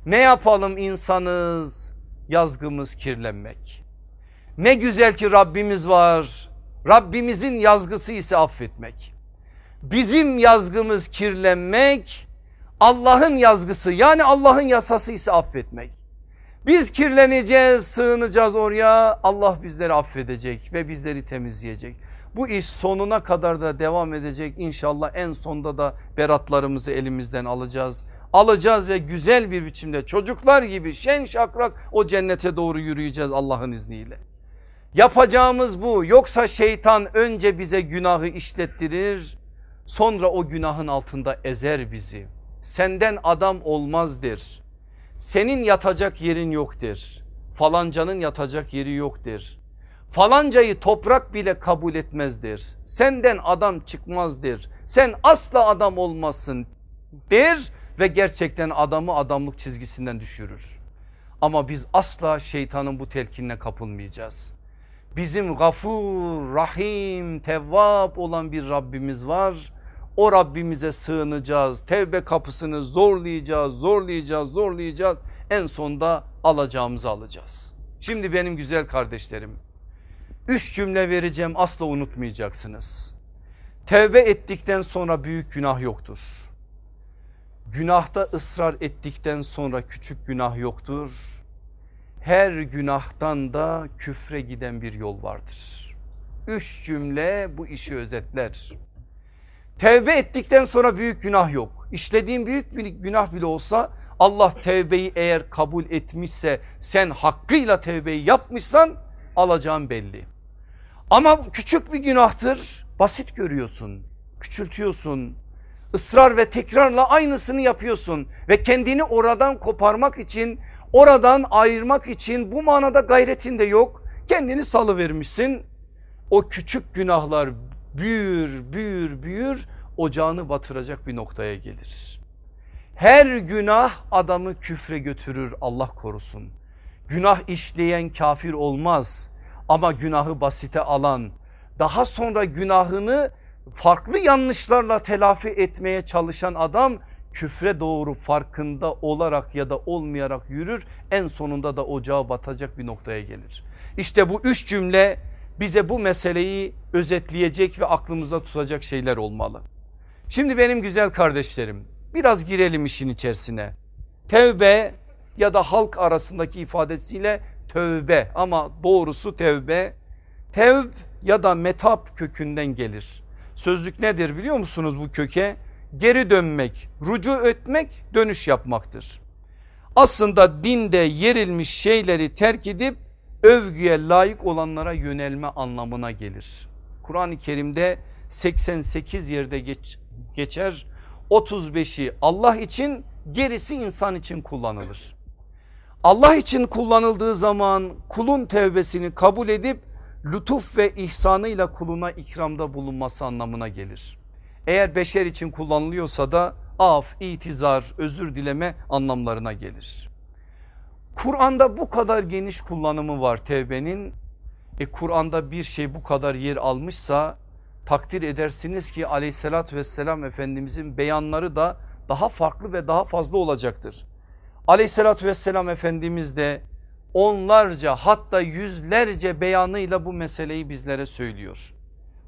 Ne yapalım insanız yazgımız kirlenmek. Ne güzel ki Rabbimiz var. Rabbimizin yazgısı ise affetmek. Bizim yazgımız kirlenmek Allah'ın yazgısı yani Allah'ın yasası ise affetmek. Biz kirleneceğiz sığınacağız oraya Allah bizleri affedecek ve bizleri temizleyecek. Bu iş sonuna kadar da devam edecek inşallah en sonda da beratlarımızı elimizden alacağız. Alacağız ve güzel bir biçimde çocuklar gibi şen şakrak o cennete doğru yürüyeceğiz Allah'ın izniyle. Yapacağımız bu yoksa şeytan önce bize günahı işlettirir sonra o günahın altında ezer bizi. Senden adam olmazdır. Senin yatacak yerin yoktur. Falancanın yatacak yeri yoktur. Falancayı toprak bile kabul etmezdir. Senden adam çıkmazdır. Sen asla adam olmasın der ve gerçekten adamı adamlık çizgisinden düşürür. Ama biz asla şeytanın bu telkinine kapılmayacağız. Bizim gafur, rahim, tevvab olan bir Rabbimiz var o Rabbimize sığınacağız. Tevbe kapısını zorlayacağız, zorlayacağız, zorlayacağız. En sonda alacağımızı alacağız. Şimdi benim güzel kardeşlerim. Üç cümle vereceğim asla unutmayacaksınız. Tevbe ettikten sonra büyük günah yoktur. Günahta ısrar ettikten sonra küçük günah yoktur. Her günahtan da küfre giden bir yol vardır. Üç cümle bu işi özetler. Tevbe ettikten sonra büyük günah yok. İşlediğin büyük bir günah bile olsa Allah tevbeyi eğer kabul etmişse sen hakkıyla tevbeyi yapmışsan alacağın belli. Ama küçük bir günahtır basit görüyorsun küçültüyorsun ısrar ve tekrarla aynısını yapıyorsun ve kendini oradan koparmak için oradan ayırmak için bu manada gayretin de yok kendini salıvermişsin o küçük günahlar büyür büyür büyür ocağını batıracak bir noktaya gelir. Her günah adamı küfre götürür Allah korusun. Günah işleyen kafir olmaz ama günahı basite alan daha sonra günahını farklı yanlışlarla telafi etmeye çalışan adam küfre doğru farkında olarak ya da olmayarak yürür en sonunda da ocağa batacak bir noktaya gelir. İşte bu üç cümle bize bu meseleyi özetleyecek ve aklımızda tutacak şeyler olmalı. Şimdi benim güzel kardeşlerim biraz girelim işin içerisine. Tevbe ya da halk arasındaki ifadesiyle tövbe ama doğrusu tevbe. Tevb ya da metap kökünden gelir. Sözlük nedir biliyor musunuz bu köke? Geri dönmek, rucu ötmek, dönüş yapmaktır. Aslında dinde yerilmiş şeyleri terk edip övgüye layık olanlara yönelme anlamına gelir. Kur'an-ı Kerim'de 88 yerde geç, geçer 35'i Allah için gerisi insan için kullanılır. Allah için kullanıldığı zaman kulun tevbesini kabul edip lütuf ve ihsanıyla kuluna ikramda bulunması anlamına gelir. Eğer beşer için kullanılıyorsa da af, itizar, özür dileme anlamlarına gelir. Kur'an'da bu kadar geniş kullanımı var tevbenin. E Kur'an'da bir şey bu kadar yer almışsa takdir edersiniz ki aleyhissalatü vesselam efendimizin beyanları da daha farklı ve daha fazla olacaktır. Aleyhissalatü vesselam efendimiz de onlarca hatta yüzlerce beyanıyla bu meseleyi bizlere söylüyor.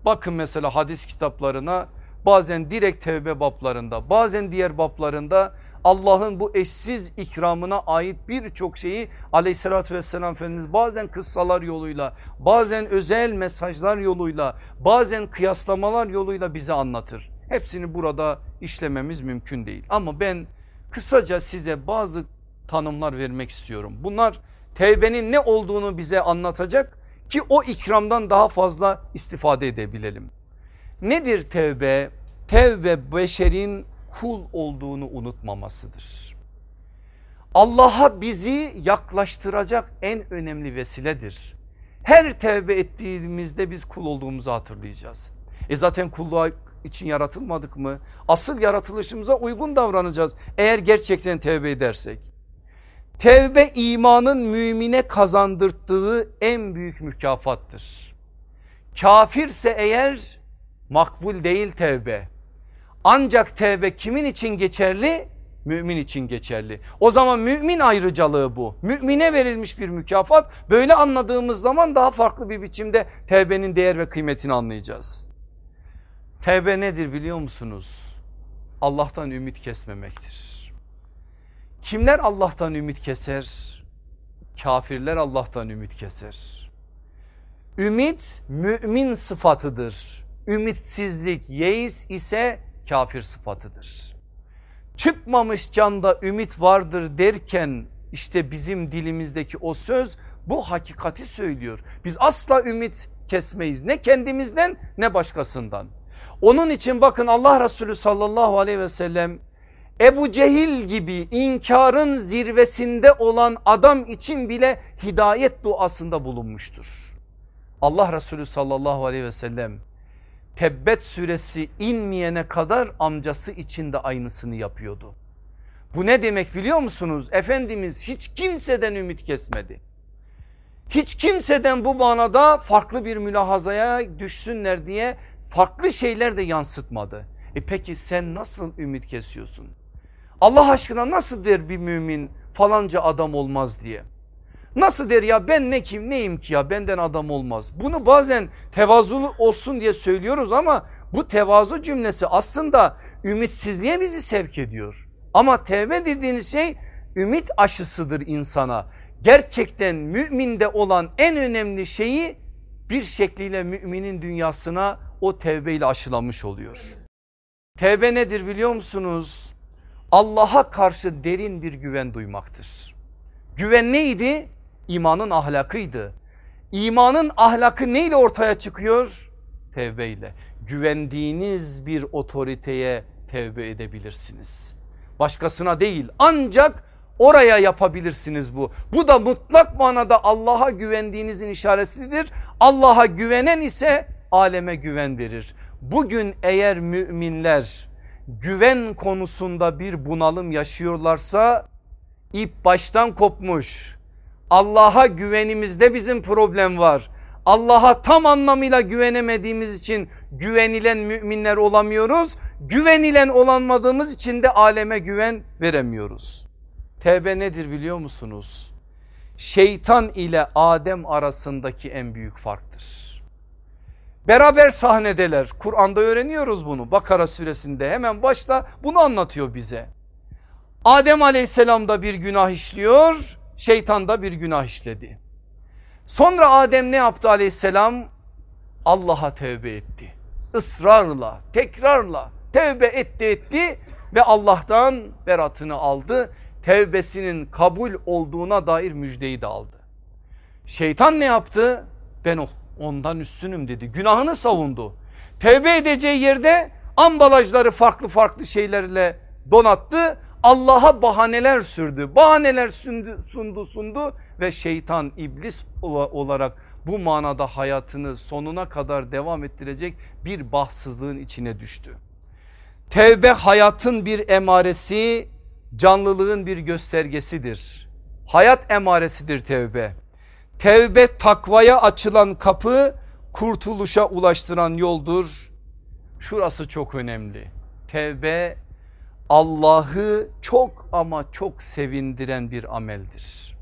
Bakın mesela hadis kitaplarına bazen direkt tevbe bablarında bazen diğer bablarında Allah'ın bu eşsiz ikramına ait birçok şeyi aleyhissalatü vesselam Efendimiz bazen kıssalar yoluyla bazen özel mesajlar yoluyla bazen kıyaslamalar yoluyla bize anlatır. Hepsini burada işlememiz mümkün değil ama ben kısaca size bazı tanımlar vermek istiyorum. Bunlar tevbenin ne olduğunu bize anlatacak ki o ikramdan daha fazla istifade edebilelim. Nedir tevbe? Tevbe beşerin kul olduğunu unutmamasıdır. Allah'a bizi yaklaştıracak en önemli vesiledir. Her tevbe ettiğimizde biz kul olduğumuzu hatırlayacağız. E zaten kulluğa için yaratılmadık mı? Asıl yaratılışımıza uygun davranacağız eğer gerçekten tevbe edersek. Tevbe imanın mümine kazandırdığı en büyük mükafattır. Kafirse eğer makbul değil tevbe. Ancak tevbe kimin için geçerli? Mümin için geçerli. O zaman mümin ayrıcalığı bu. Mümine verilmiş bir mükafat. Böyle anladığımız zaman daha farklı bir biçimde tevbenin değer ve kıymetini anlayacağız. Tevbe nedir biliyor musunuz? Allah'tan ümit kesmemektir. Kimler Allah'tan ümit keser? Kafirler Allah'tan ümit keser. Ümit mümin sıfatıdır. Ümitsizlik, yeis ise kafir sıfatıdır. Çıkmamış canda ümit vardır derken işte bizim dilimizdeki o söz bu hakikati söylüyor. Biz asla ümit kesmeyiz ne kendimizden ne başkasından. Onun için bakın Allah Resulü sallallahu aleyhi ve sellem Ebu Cehil gibi inkarın zirvesinde olan adam için bile hidayet duasında bulunmuştur. Allah Resulü sallallahu aleyhi ve sellem Tebbet suresi inmeyene kadar amcası için de aynısını yapıyordu. Bu ne demek biliyor musunuz? Efendimiz hiç kimseden ümit kesmedi. Hiç kimseden bu manada farklı bir mülahazaya düşsünler diye farklı şeyler de yansıtmadı. E peki sen nasıl ümit kesiyorsun? Allah aşkına nasıl der bir mümin falanca adam olmaz diye. Nasıl der ya ben ne kim neyim ki ya benden adam olmaz. Bunu bazen tevazulu olsun diye söylüyoruz ama bu tevazu cümlesi aslında ümitsizliğe bizi sevk ediyor. Ama tevbe dediğiniz şey ümit aşısıdır insana. Gerçekten müminde olan en önemli şeyi bir şekliyle müminin dünyasına o tevbeyle aşılamış oluyor. Tevbe nedir biliyor musunuz? Allah'a karşı derin bir güven duymaktır. Güven neydi? İmanın ahlakıydı. İmanın ahlakı neyle ortaya çıkıyor? Tevbeyle. Güvendiğiniz bir otoriteye tevbe edebilirsiniz. Başkasına değil ancak oraya yapabilirsiniz bu. Bu da mutlak manada Allah'a güvendiğinizin işaretidir. Allah'a güvenen ise aleme güven verir. Bugün eğer müminler güven konusunda bir bunalım yaşıyorlarsa ip baştan kopmuş. Allah'a güvenimizde bizim problem var. Allah'a tam anlamıyla güvenemediğimiz için güvenilen müminler olamıyoruz. Güvenilen olanmadığımız için de aleme güven veremiyoruz. Tevbe nedir biliyor musunuz? Şeytan ile Adem arasındaki en büyük farktır. Beraber sahnedeler. Kur'an'da öğreniyoruz bunu. Bakara suresinde hemen başta bunu anlatıyor bize. Adem aleyhisselam da bir günah işliyor şeytan da bir günah işledi. Sonra Adem ne yaptı aleyhisselam? Allah'a tevbe etti. Israrla tekrarla tevbe etti etti ve Allah'tan beratını aldı. Tevbesinin kabul olduğuna dair müjdeyi de aldı. Şeytan ne yaptı? Ben ondan üstünüm dedi. Günahını savundu. Tevbe edeceği yerde ambalajları farklı farklı şeylerle donattı. Allah'a bahaneler sürdü. Bahaneler sundu, sundu sundu ve şeytan iblis olarak bu manada hayatını sonuna kadar devam ettirecek bir bahtsızlığın içine düştü. Tevbe hayatın bir emaresi, canlılığın bir göstergesidir. Hayat emaresidir tevbe. Tevbe takvaya açılan kapı, kurtuluşa ulaştıran yoldur. Şurası çok önemli. Tevbe Allah'ı çok ama çok sevindiren bir ameldir.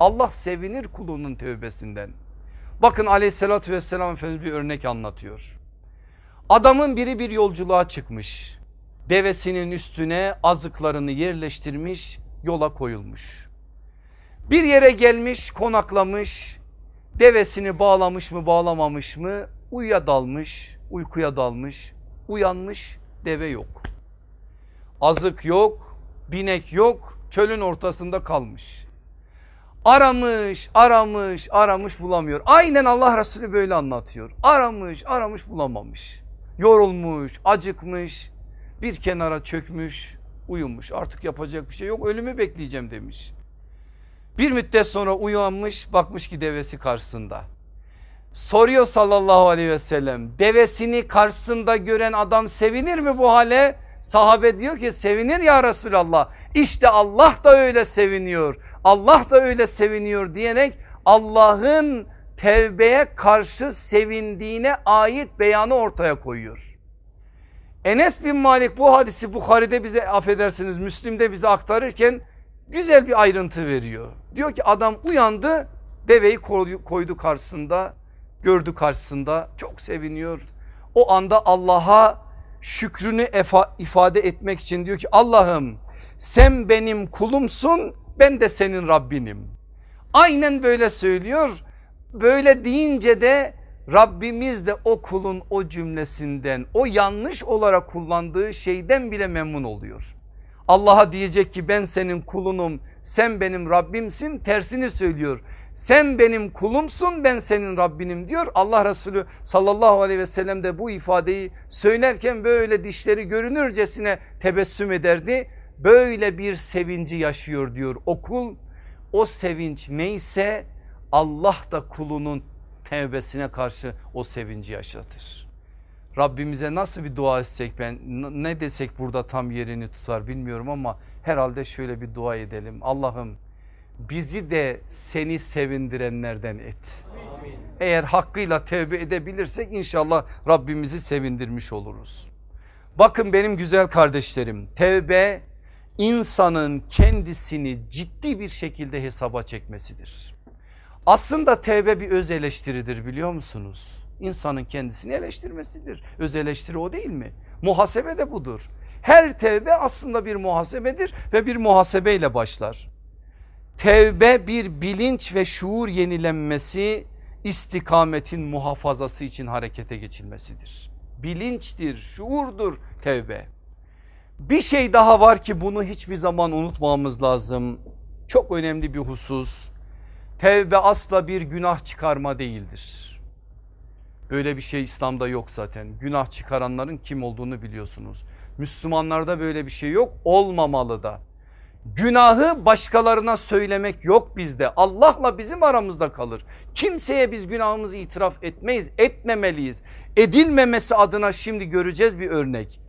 Allah sevinir kulunun tövbesinden. Bakın aleyhissalatü vesselam Efendimiz bir örnek anlatıyor. Adamın biri bir yolculuğa çıkmış. Devesinin üstüne azıklarını yerleştirmiş yola koyulmuş. Bir yere gelmiş konaklamış devesini bağlamış mı bağlamamış mı uyuya dalmış uykuya dalmış uyanmış deve yok. Azık yok binek yok çölün ortasında kalmış. Aramış aramış aramış bulamıyor. Aynen Allah Resulü böyle anlatıyor. Aramış aramış bulamamış. Yorulmuş acıkmış bir kenara çökmüş uyumuş artık yapacak bir şey yok ölümü bekleyeceğim demiş. Bir müddet sonra uyanmış bakmış ki devesi karşısında. Soruyor sallallahu aleyhi ve sellem devesini karşısında gören adam sevinir mi bu hale? Sahabe diyor ki sevinir ya Resulallah. İşte Allah da öyle seviniyor. Allah da öyle seviniyor diyerek Allah'ın tevbeye karşı sevindiğine ait beyanı ortaya koyuyor. Enes bin Malik bu hadisi Bukhari'de bize affedersiniz Müslim'de bize aktarırken güzel bir ayrıntı veriyor. Diyor ki adam uyandı deveyi koydu karşısında gördü karşısında çok seviniyor. O anda Allah'a şükrünü ifade etmek için diyor ki Allah'ım sen benim kulumsun ben de senin Rabbinim. Aynen böyle söylüyor. Böyle deyince de Rabbimiz de o kulun o cümlesinden o yanlış olarak kullandığı şeyden bile memnun oluyor. Allah'a diyecek ki ben senin kulunum sen benim Rabbimsin tersini söylüyor. Sen benim kulumsun ben senin Rabbinim diyor. Allah Resulü sallallahu aleyhi ve sellem de bu ifadeyi söylerken böyle dişleri görünürcesine tebessüm ederdi. Böyle bir sevinci yaşıyor diyor o kul. O sevinç neyse Allah da kulunun tevbesine karşı o sevinci yaşatır. Rabbimize nasıl bir dua etsek ben ne desek burada tam yerini tutar bilmiyorum ama herhalde şöyle bir dua edelim. Allah'ım bizi de seni sevindirenlerden et. Amin. Eğer hakkıyla tevbe edebilirsek inşallah Rabbimizi sevindirmiş oluruz. Bakın benim güzel kardeşlerim tevbe insanın kendisini ciddi bir şekilde hesaba çekmesidir. Aslında tevbe bir öz eleştiridir biliyor musunuz? İnsanın kendisini eleştirmesidir. Öz eleştiri o değil mi? Muhasebe de budur. Her tevbe aslında bir muhasebedir ve bir muhasebeyle başlar. Tevbe bir bilinç ve şuur yenilenmesi istikametin muhafazası için harekete geçilmesidir. Bilinçtir, şuurdur tevbe. Bir şey daha var ki bunu hiçbir zaman unutmamamız lazım. Çok önemli bir husus. Tevbe asla bir günah çıkarma değildir. Böyle bir şey İslam'da yok zaten. Günah çıkaranların kim olduğunu biliyorsunuz. Müslümanlarda böyle bir şey yok olmamalı da. Günahı başkalarına söylemek yok bizde. Allah'la bizim aramızda kalır. Kimseye biz günahımızı itiraf etmeyiz, etmemeliyiz. Edilmemesi adına şimdi göreceğiz bir örnek.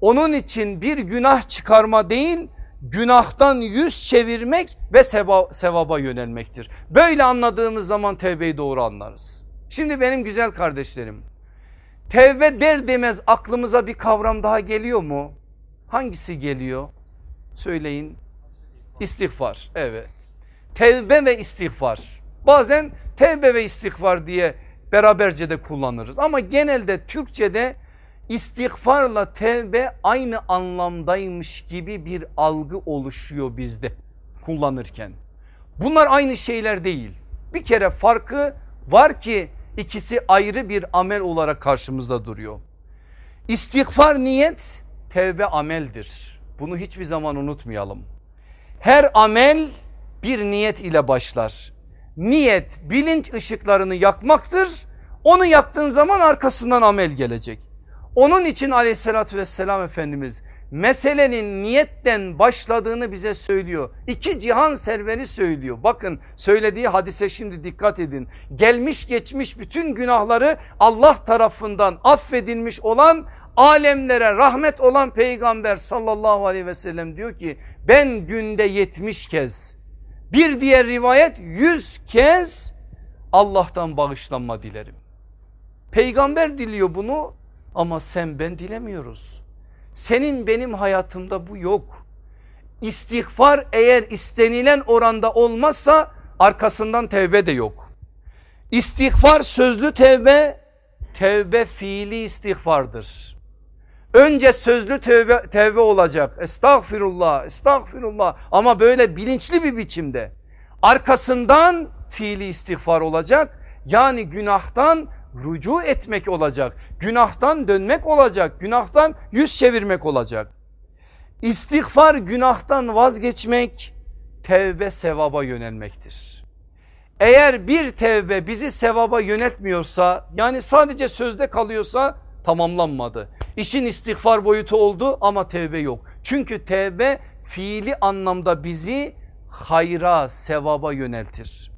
Onun için bir günah çıkarma değil günahtan yüz çevirmek ve seva, sevaba yönelmektir. Böyle anladığımız zaman tevbeyi doğru anlarız. Şimdi benim güzel kardeşlerim tevbe der demez aklımıza bir kavram daha geliyor mu? Hangisi geliyor? Söyleyin. İstiğfar evet. Tevbe ve istiğfar. Bazen tevbe ve istiğfar diye beraberce de kullanırız. Ama genelde Türkçe'de istiğfarla tevbe aynı anlamdaymış gibi bir algı oluşuyor bizde kullanırken. Bunlar aynı şeyler değil. Bir kere farkı var ki ikisi ayrı bir amel olarak karşımızda duruyor. İstiğfar niyet, tevbe ameldir. Bunu hiçbir zaman unutmayalım. Her amel bir niyet ile başlar. Niyet bilinç ışıklarını yakmaktır. Onu yaktığın zaman arkasından amel gelecek. Onun için aleyhissalatü vesselam Efendimiz meselenin niyetten başladığını bize söylüyor. İki cihan serveri söylüyor. Bakın söylediği hadise şimdi dikkat edin. Gelmiş geçmiş bütün günahları Allah tarafından affedilmiş olan alemlere rahmet olan peygamber sallallahu aleyhi ve sellem diyor ki ben günde 70 kez bir diğer rivayet 100 kez Allah'tan bağışlanma dilerim. Peygamber diliyor bunu ama sen ben dilemiyoruz. Senin benim hayatımda bu yok. İstiğfar eğer istenilen oranda olmazsa arkasından tevbe de yok. İstiğfar sözlü tevbe, tevbe fiili istiğfardır. Önce sözlü tevbe, tevbe olacak. Estağfirullah, estağfirullah ama böyle bilinçli bir biçimde. Arkasından fiili istiğfar olacak. Yani günahtan rucu etmek olacak. Günahtan dönmek olacak. Günahtan yüz çevirmek olacak. İstiğfar günahtan vazgeçmek, tevbe sevaba yönelmektir. Eğer bir tevbe bizi sevaba yönetmiyorsa yani sadece sözde kalıyorsa tamamlanmadı. İşin istiğfar boyutu oldu ama tevbe yok. Çünkü tevbe fiili anlamda bizi hayra sevaba yöneltir.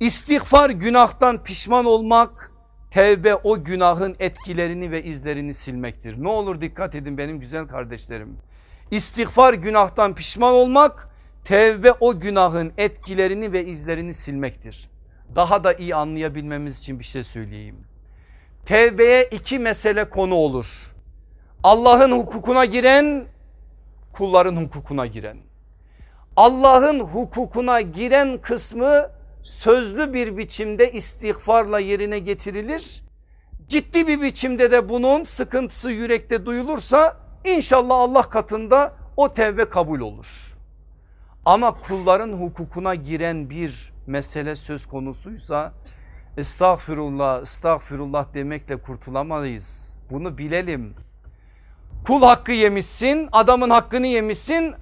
İstiğfar günahtan pişman olmak tevbe o günahın etkilerini ve izlerini silmektir. Ne olur dikkat edin benim güzel kardeşlerim. İstiğfar günahtan pişman olmak tevbe o günahın etkilerini ve izlerini silmektir. Daha da iyi anlayabilmemiz için bir şey söyleyeyim. Tevbeye iki mesele konu olur. Allah'ın hukukuna giren kulların hukukuna giren. Allah'ın hukukuna giren kısmı sözlü bir biçimde istiğfarla yerine getirilir. Ciddi bir biçimde de bunun sıkıntısı yürekte duyulursa inşallah Allah katında o tevbe kabul olur. Ama kulların hukukuna giren bir mesele söz konusuysa estağfirullah estağfirullah demekle kurtulamayız. Bunu bilelim. Kul hakkı yemişsin adamın hakkını yemişsin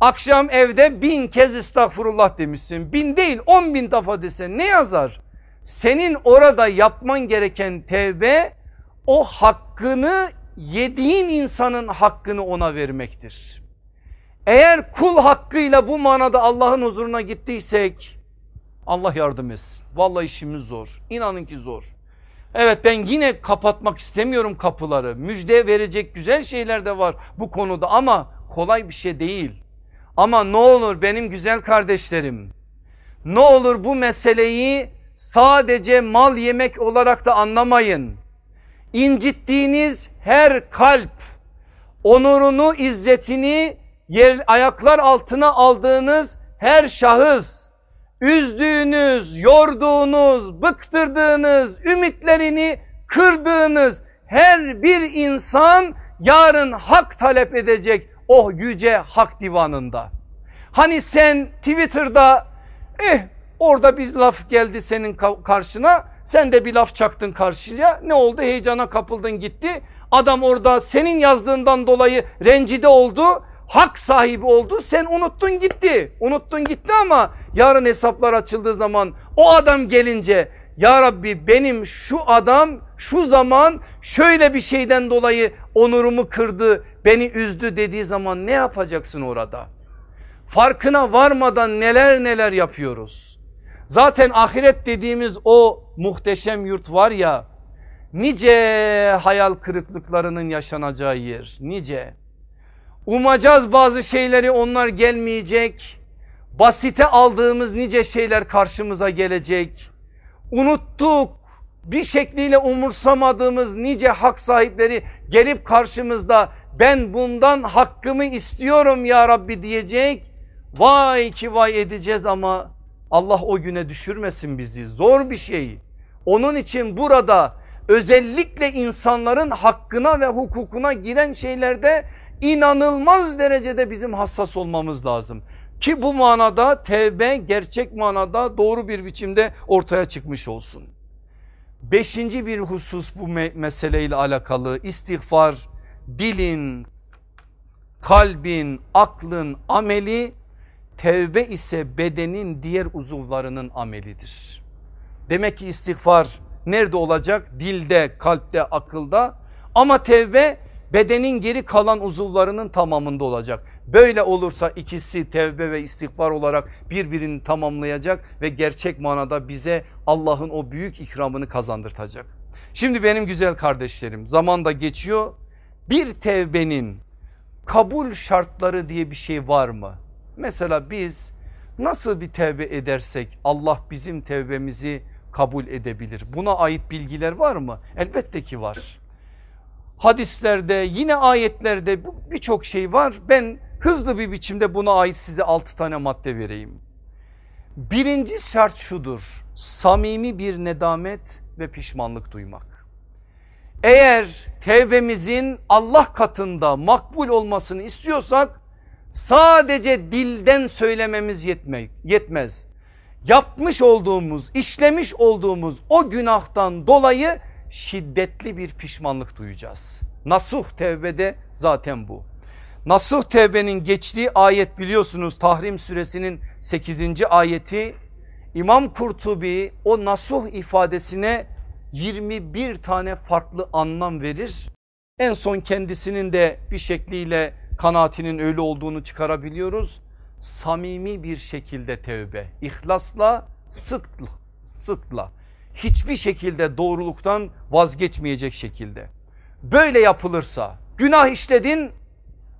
akşam evde bin kez estağfurullah demişsin. Bin değil on bin defa desen ne yazar? Senin orada yapman gereken tevbe o hakkını yediğin insanın hakkını ona vermektir. Eğer kul hakkıyla bu manada Allah'ın huzuruna gittiysek Allah yardım etsin. Vallahi işimiz zor. İnanın ki zor. Evet ben yine kapatmak istemiyorum kapıları. Müjde verecek güzel şeyler de var bu konuda ama kolay bir şey değil. Ama ne olur benim güzel kardeşlerim ne olur bu meseleyi sadece mal yemek olarak da anlamayın. İncittiğiniz her kalp onurunu izzetini yer, ayaklar altına aldığınız her şahıs üzdüğünüz, yorduğunuz, bıktırdığınız, ümitlerini kırdığınız her bir insan yarın hak talep edecek o yüce hak divanında. Hani sen Twitter'da eh orada bir laf geldi senin karşına sen de bir laf çaktın karşıya ne oldu heyecana kapıldın gitti. Adam orada senin yazdığından dolayı rencide oldu hak sahibi oldu sen unuttun gitti unuttun gitti ama yarın hesaplar açıldığı zaman o adam gelince ya Rabbi benim şu adam şu zaman şöyle bir şeyden dolayı onurumu kırdı beni üzdü dediği zaman ne yapacaksın orada? Farkına varmadan neler neler yapıyoruz. Zaten ahiret dediğimiz o muhteşem yurt var ya nice hayal kırıklıklarının yaşanacağı yer nice. Umacağız bazı şeyleri onlar gelmeyecek. Basite aldığımız nice şeyler karşımıza gelecek. Unuttuk bir şekliyle umursamadığımız nice hak sahipleri gelip karşımızda ben bundan hakkımı istiyorum ya Rabbi diyecek. Vay ki vay edeceğiz ama Allah o güne düşürmesin bizi zor bir şey. Onun için burada özellikle insanların hakkına ve hukukuna giren şeylerde inanılmaz derecede bizim hassas olmamız lazım. Ki bu manada tevbe gerçek manada doğru bir biçimde ortaya çıkmış olsun. Beşinci bir husus bu me meseleyle alakalı istiğfar dilin, kalbin, aklın ameli tevbe ise bedenin diğer uzuvlarının amelidir. Demek ki istiğfar nerede olacak? Dilde, kalpte, akılda ama tevbe bedenin geri kalan uzuvlarının tamamında olacak. Böyle olursa ikisi tevbe ve istiğfar olarak birbirini tamamlayacak ve gerçek manada bize Allah'ın o büyük ikramını kazandırtacak. Şimdi benim güzel kardeşlerim zaman da geçiyor. Bir tevbenin kabul şartları diye bir şey var mı? Mesela biz nasıl bir tevbe edersek Allah bizim tevbemizi kabul edebilir. Buna ait bilgiler var mı? Elbette ki var hadislerde yine ayetlerde birçok şey var. Ben hızlı bir biçimde buna ait size 6 tane madde vereyim. Birinci şart şudur samimi bir nedamet ve pişmanlık duymak. Eğer tevbemizin Allah katında makbul olmasını istiyorsak sadece dilden söylememiz yetmez. Yapmış olduğumuz, işlemiş olduğumuz o günahtan dolayı şiddetli bir pişmanlık duyacağız. Nasuh tevbede zaten bu. Nasuh tevbenin geçtiği ayet biliyorsunuz Tahrim suresinin 8. ayeti İmam Kurtubi o nasuh ifadesine 21 tane farklı anlam verir. En son kendisinin de bir şekliyle kanaatinin öyle olduğunu çıkarabiliyoruz. Samimi bir şekilde tevbe, ihlasla, sıdkla, sıdkla hiçbir şekilde doğruluktan vazgeçmeyecek şekilde. Böyle yapılırsa günah işledin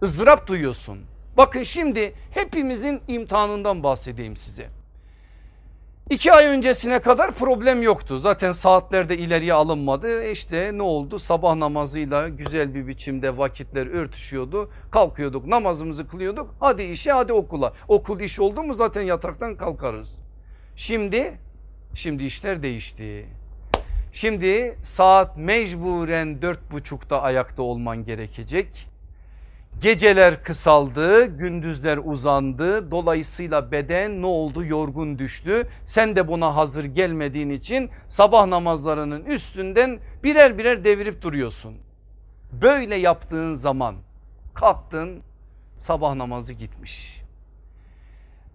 ızdırap duyuyorsun. Bakın şimdi hepimizin imtihanından bahsedeyim size. İki ay öncesine kadar problem yoktu. Zaten saatlerde ileriye alınmadı. İşte ne oldu? Sabah namazıyla güzel bir biçimde vakitler örtüşüyordu. Kalkıyorduk namazımızı kılıyorduk. Hadi işe hadi okula. Okul iş oldu mu zaten yataktan kalkarız. Şimdi şimdi işler değişti. Şimdi saat mecburen dört buçukta ayakta olman gerekecek. Geceler kısaldı, gündüzler uzandı. Dolayısıyla beden ne oldu? Yorgun düştü. Sen de buna hazır gelmediğin için sabah namazlarının üstünden birer birer devirip duruyorsun. Böyle yaptığın zaman kalktın sabah namazı gitmiş.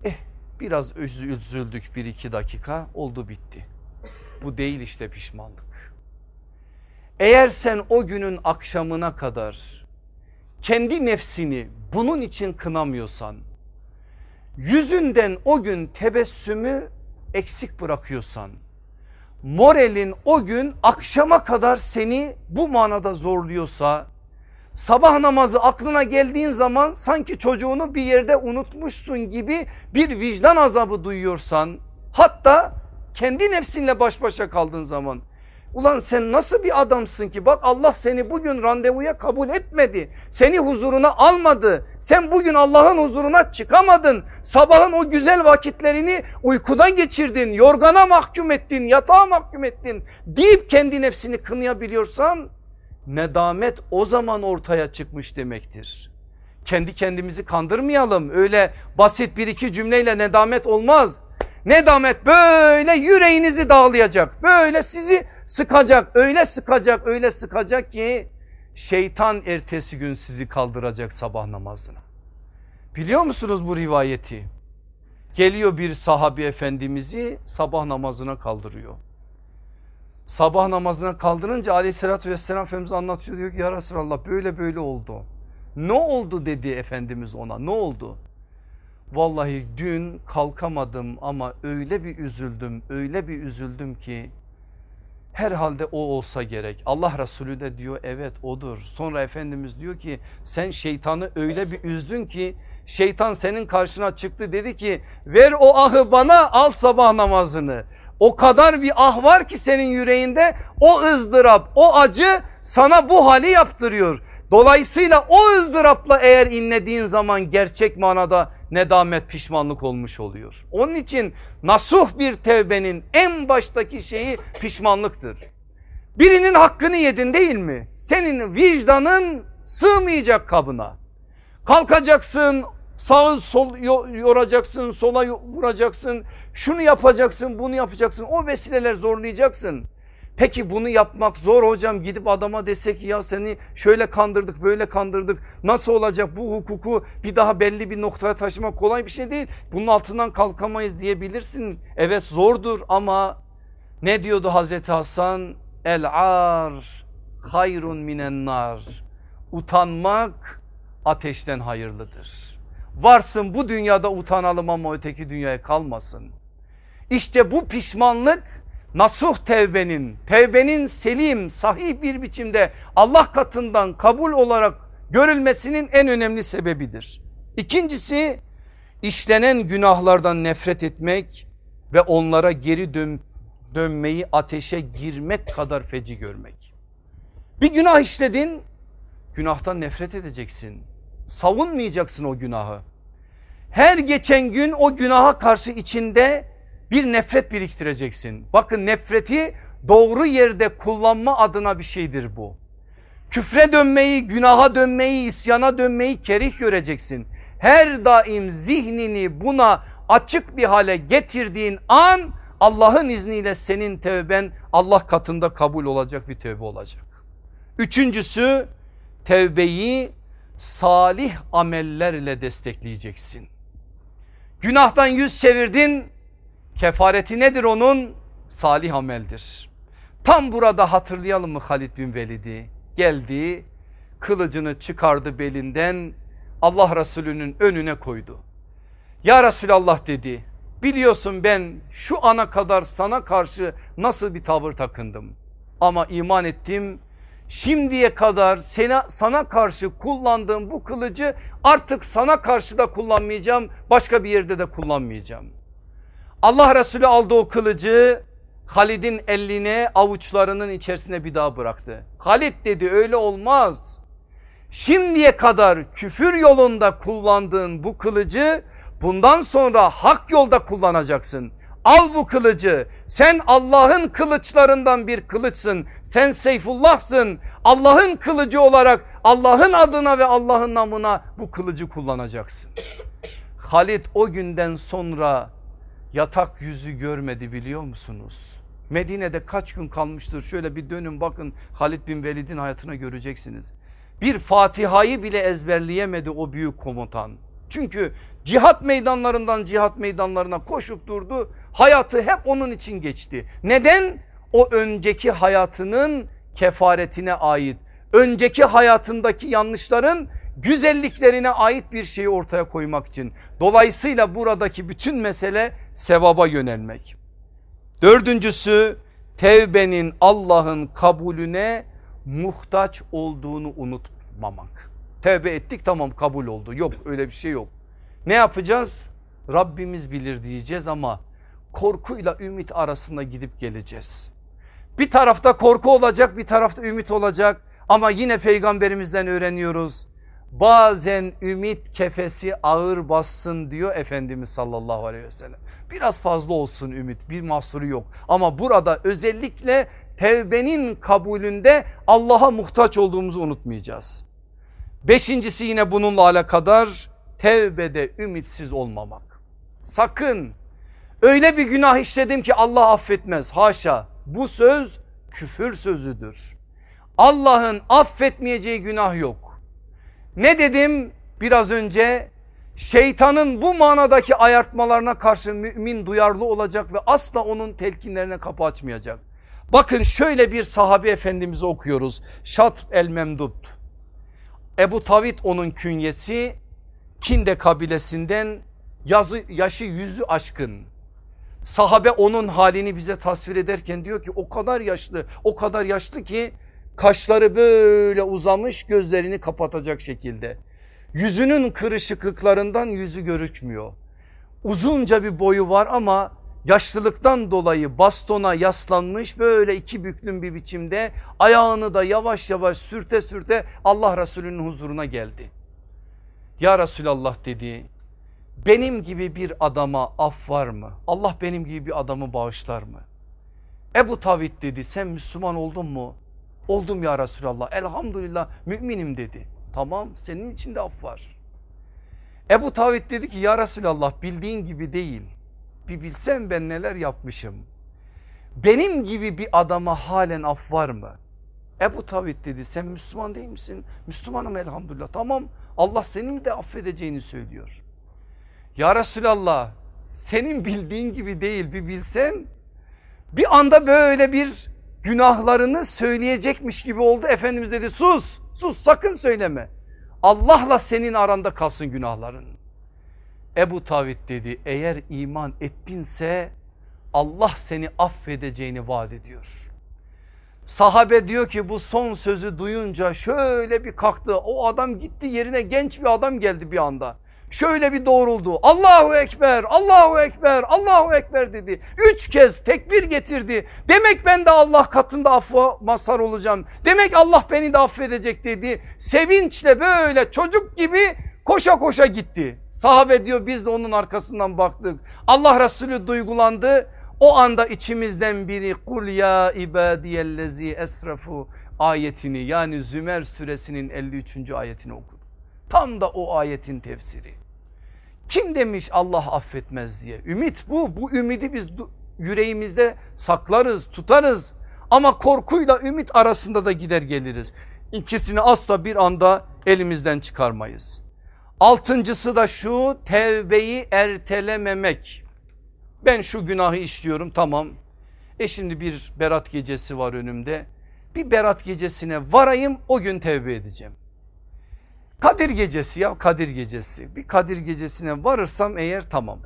Eh biraz üzüldük bir iki dakika oldu bitti. Bu değil işte pişmanlık. Eğer sen o günün akşamına kadar kendi nefsini bunun için kınamıyorsan yüzünden o gün tebessümü eksik bırakıyorsan moralin o gün akşama kadar seni bu manada zorluyorsa sabah namazı aklına geldiğin zaman sanki çocuğunu bir yerde unutmuşsun gibi bir vicdan azabı duyuyorsan hatta kendi nefsinle baş başa kaldığın zaman Ulan sen nasıl bir adamsın ki bak Allah seni bugün randevuya kabul etmedi. Seni huzuruna almadı. Sen bugün Allah'ın huzuruna çıkamadın. Sabahın o güzel vakitlerini uykuda geçirdin. Yorgana mahkum ettin, yatağa mahkum ettin. Deyip kendi nefsini kınayabiliyorsan nedamet o zaman ortaya çıkmış demektir. Kendi kendimizi kandırmayalım. Öyle basit bir iki cümleyle nedamet olmaz. Nedamet böyle yüreğinizi dağlayacak. Böyle sizi sıkacak öyle sıkacak öyle sıkacak ki şeytan ertesi gün sizi kaldıracak sabah namazına. Biliyor musunuz bu rivayeti? Geliyor bir sahabi efendimizi sabah namazına kaldırıyor. Sabah namazına kaldırınca aleyhissalatü vesselam Efendimiz anlatıyor diyor ki ya Resulallah böyle böyle oldu. Ne oldu dedi Efendimiz ona ne oldu? Vallahi dün kalkamadım ama öyle bir üzüldüm öyle bir üzüldüm ki herhalde o olsa gerek. Allah Resulü de diyor evet odur. Sonra Efendimiz diyor ki sen şeytanı öyle bir üzdün ki şeytan senin karşına çıktı dedi ki ver o ahı bana al sabah namazını. O kadar bir ah var ki senin yüreğinde o ızdırap o acı sana bu hali yaptırıyor. Dolayısıyla o ızdırapla eğer inlediğin zaman gerçek manada nedamet pişmanlık olmuş oluyor. Onun için nasuh bir tevbenin en baştaki şeyi pişmanlıktır. Birinin hakkını yedin değil mi? Senin vicdanın sığmayacak kabına. Kalkacaksın sağı sol yoracaksın sola vuracaksın şunu yapacaksın bunu yapacaksın o vesileler zorlayacaksın. Peki bunu yapmak zor hocam gidip adama desek ya seni şöyle kandırdık böyle kandırdık nasıl olacak bu hukuku bir daha belli bir noktaya taşımak kolay bir şey değil. Bunun altından kalkamayız diyebilirsin. Evet zordur ama ne diyordu Hazreti Hasan? El ar hayrun minen nar. Utanmak ateşten hayırlıdır. Varsın bu dünyada utanalım ama öteki dünyaya kalmasın. İşte bu pişmanlık nasuh tevbenin, tevbenin selim, sahih bir biçimde Allah katından kabul olarak görülmesinin en önemli sebebidir. İkincisi işlenen günahlardan nefret etmek ve onlara geri dön, dönmeyi ateşe girmek kadar feci görmek. Bir günah işledin günahtan nefret edeceksin. Savunmayacaksın o günahı. Her geçen gün o günaha karşı içinde bir nefret biriktireceksin. Bakın nefreti doğru yerde kullanma adına bir şeydir bu. Küfre dönmeyi, günaha dönmeyi, isyana dönmeyi kerih göreceksin. Her daim zihnini buna açık bir hale getirdiğin an Allah'ın izniyle senin tevben Allah katında kabul olacak bir tevbe olacak. Üçüncüsü tevbeyi salih amellerle destekleyeceksin. Günahtan yüz çevirdin kefareti nedir onun? Salih ameldir. Tam burada hatırlayalım mı Halid bin Velid'i? Geldi kılıcını çıkardı belinden Allah Resulü'nün önüne koydu. Ya Resulallah dedi biliyorsun ben şu ana kadar sana karşı nasıl bir tavır takındım. Ama iman ettim şimdiye kadar sana, sana karşı kullandığım bu kılıcı artık sana karşı da kullanmayacağım başka bir yerde de kullanmayacağım. Allah Resulü aldı o kılıcı Halid'in eline avuçlarının içerisine bir daha bıraktı. Halid dedi öyle olmaz. Şimdiye kadar küfür yolunda kullandığın bu kılıcı bundan sonra hak yolda kullanacaksın. Al bu kılıcı sen Allah'ın kılıçlarından bir kılıçsın sen Seyfullah'sın Allah'ın kılıcı olarak Allah'ın adına ve Allah'ın namına bu kılıcı kullanacaksın. *coughs* Halid o günden sonra yatak yüzü görmedi biliyor musunuz? Medine'de kaç gün kalmıştır şöyle bir dönün bakın Halid bin Velid'in hayatına göreceksiniz. Bir Fatiha'yı bile ezberleyemedi o büyük komutan. Çünkü cihat meydanlarından cihat meydanlarına koşup durdu. Hayatı hep onun için geçti. Neden? O önceki hayatının kefaretine ait. Önceki hayatındaki yanlışların güzelliklerine ait bir şeyi ortaya koymak için. Dolayısıyla buradaki bütün mesele sevaba yönelmek. Dördüncüsü tevbenin Allah'ın kabulüne muhtaç olduğunu unutmamak. Tevbe ettik tamam kabul oldu yok öyle bir şey yok. Ne yapacağız? Rabbimiz bilir diyeceğiz ama korkuyla ümit arasında gidip geleceğiz. Bir tarafta korku olacak bir tarafta ümit olacak ama yine peygamberimizden öğreniyoruz. Bazen ümit kefesi ağır bassın diyor Efendimiz sallallahu aleyhi ve sellem. Biraz fazla olsun ümit bir mahsuru yok ama burada özellikle tevbenin kabulünde Allah'a muhtaç olduğumuzu unutmayacağız. Beşincisi yine bununla alakadar tevbede ümitsiz olmamak. Sakın öyle bir günah işledim ki Allah affetmez haşa bu söz küfür sözüdür. Allah'ın affetmeyeceği günah yok. Ne dedim biraz önce şeytanın bu manadaki ayartmalarına karşı mümin duyarlı olacak ve asla onun telkinlerine kapı açmayacak. Bakın şöyle bir sahabe efendimizi okuyoruz. Şat el Memdut. Ebu Tavit onun künyesi Kinde kabilesinden yazı, yaşı yüzü aşkın. Sahabe onun halini bize tasvir ederken diyor ki o kadar yaşlı o kadar yaşlı ki kaşları böyle uzamış gözlerini kapatacak şekilde. Yüzünün kırışıklıklarından yüzü görükmüyor. Uzunca bir boyu var ama yaşlılıktan dolayı bastona yaslanmış böyle iki büklüm bir biçimde ayağını da yavaş yavaş sürte sürte Allah Resulü'nün huzuruna geldi. Ya Resulallah dedi benim gibi bir adama af var mı? Allah benim gibi bir adamı bağışlar mı? Ebu Tavit dedi sen Müslüman oldun mu? Oldum ya Resulallah elhamdülillah müminim dedi. Tamam senin için de af var. Ebu Tavit dedi ki ya Resulallah bildiğin gibi değil. Bir bilsem ben neler yapmışım. Benim gibi bir adama halen af var mı? Ebu Tavit dedi sen Müslüman değil misin? Müslümanım elhamdülillah tamam Allah seni de affedeceğini söylüyor. Ya Resulallah senin bildiğin gibi değil bir bilsen bir anda böyle bir günahlarını söyleyecekmiş gibi oldu. Efendimiz dedi sus sus sakın söyleme. Allah'la senin aranda kalsın günahların. Ebu Tavit dedi eğer iman ettinse Allah seni affedeceğini vaat ediyor. Sahabe diyor ki bu son sözü duyunca şöyle bir kalktı. O adam gitti yerine genç bir adam geldi bir anda. Şöyle bir doğruldu. Allahu Ekber, Allahu Ekber, Allahu Ekber dedi. Üç kez tekbir getirdi. Demek ben de Allah katında affa mazhar olacağım. Demek Allah beni de affedecek dedi. Sevinçle böyle çocuk gibi koşa koşa gitti. Sahabe diyor biz de onun arkasından baktık. Allah Resulü duygulandı O anda içimizden biri kul ya ibadiyellezi esrafu ayetini yani Zümer suresinin 53. ayetini okudu. Tam da o ayetin tefsiri. Kim demiş Allah affetmez diye. Ümit bu. Bu ümidi biz yüreğimizde saklarız, tutarız. Ama korkuyla ümit arasında da gider geliriz. İkisini asla bir anda elimizden çıkarmayız. Altıncısı da şu tevbeyi ertelememek. Ben şu günahı işliyorum tamam. E şimdi bir berat gecesi var önümde. Bir berat gecesine varayım o gün tevbe edeceğim. Kadir gecesi ya Kadir gecesi. Bir Kadir gecesine varırsam eğer tamam.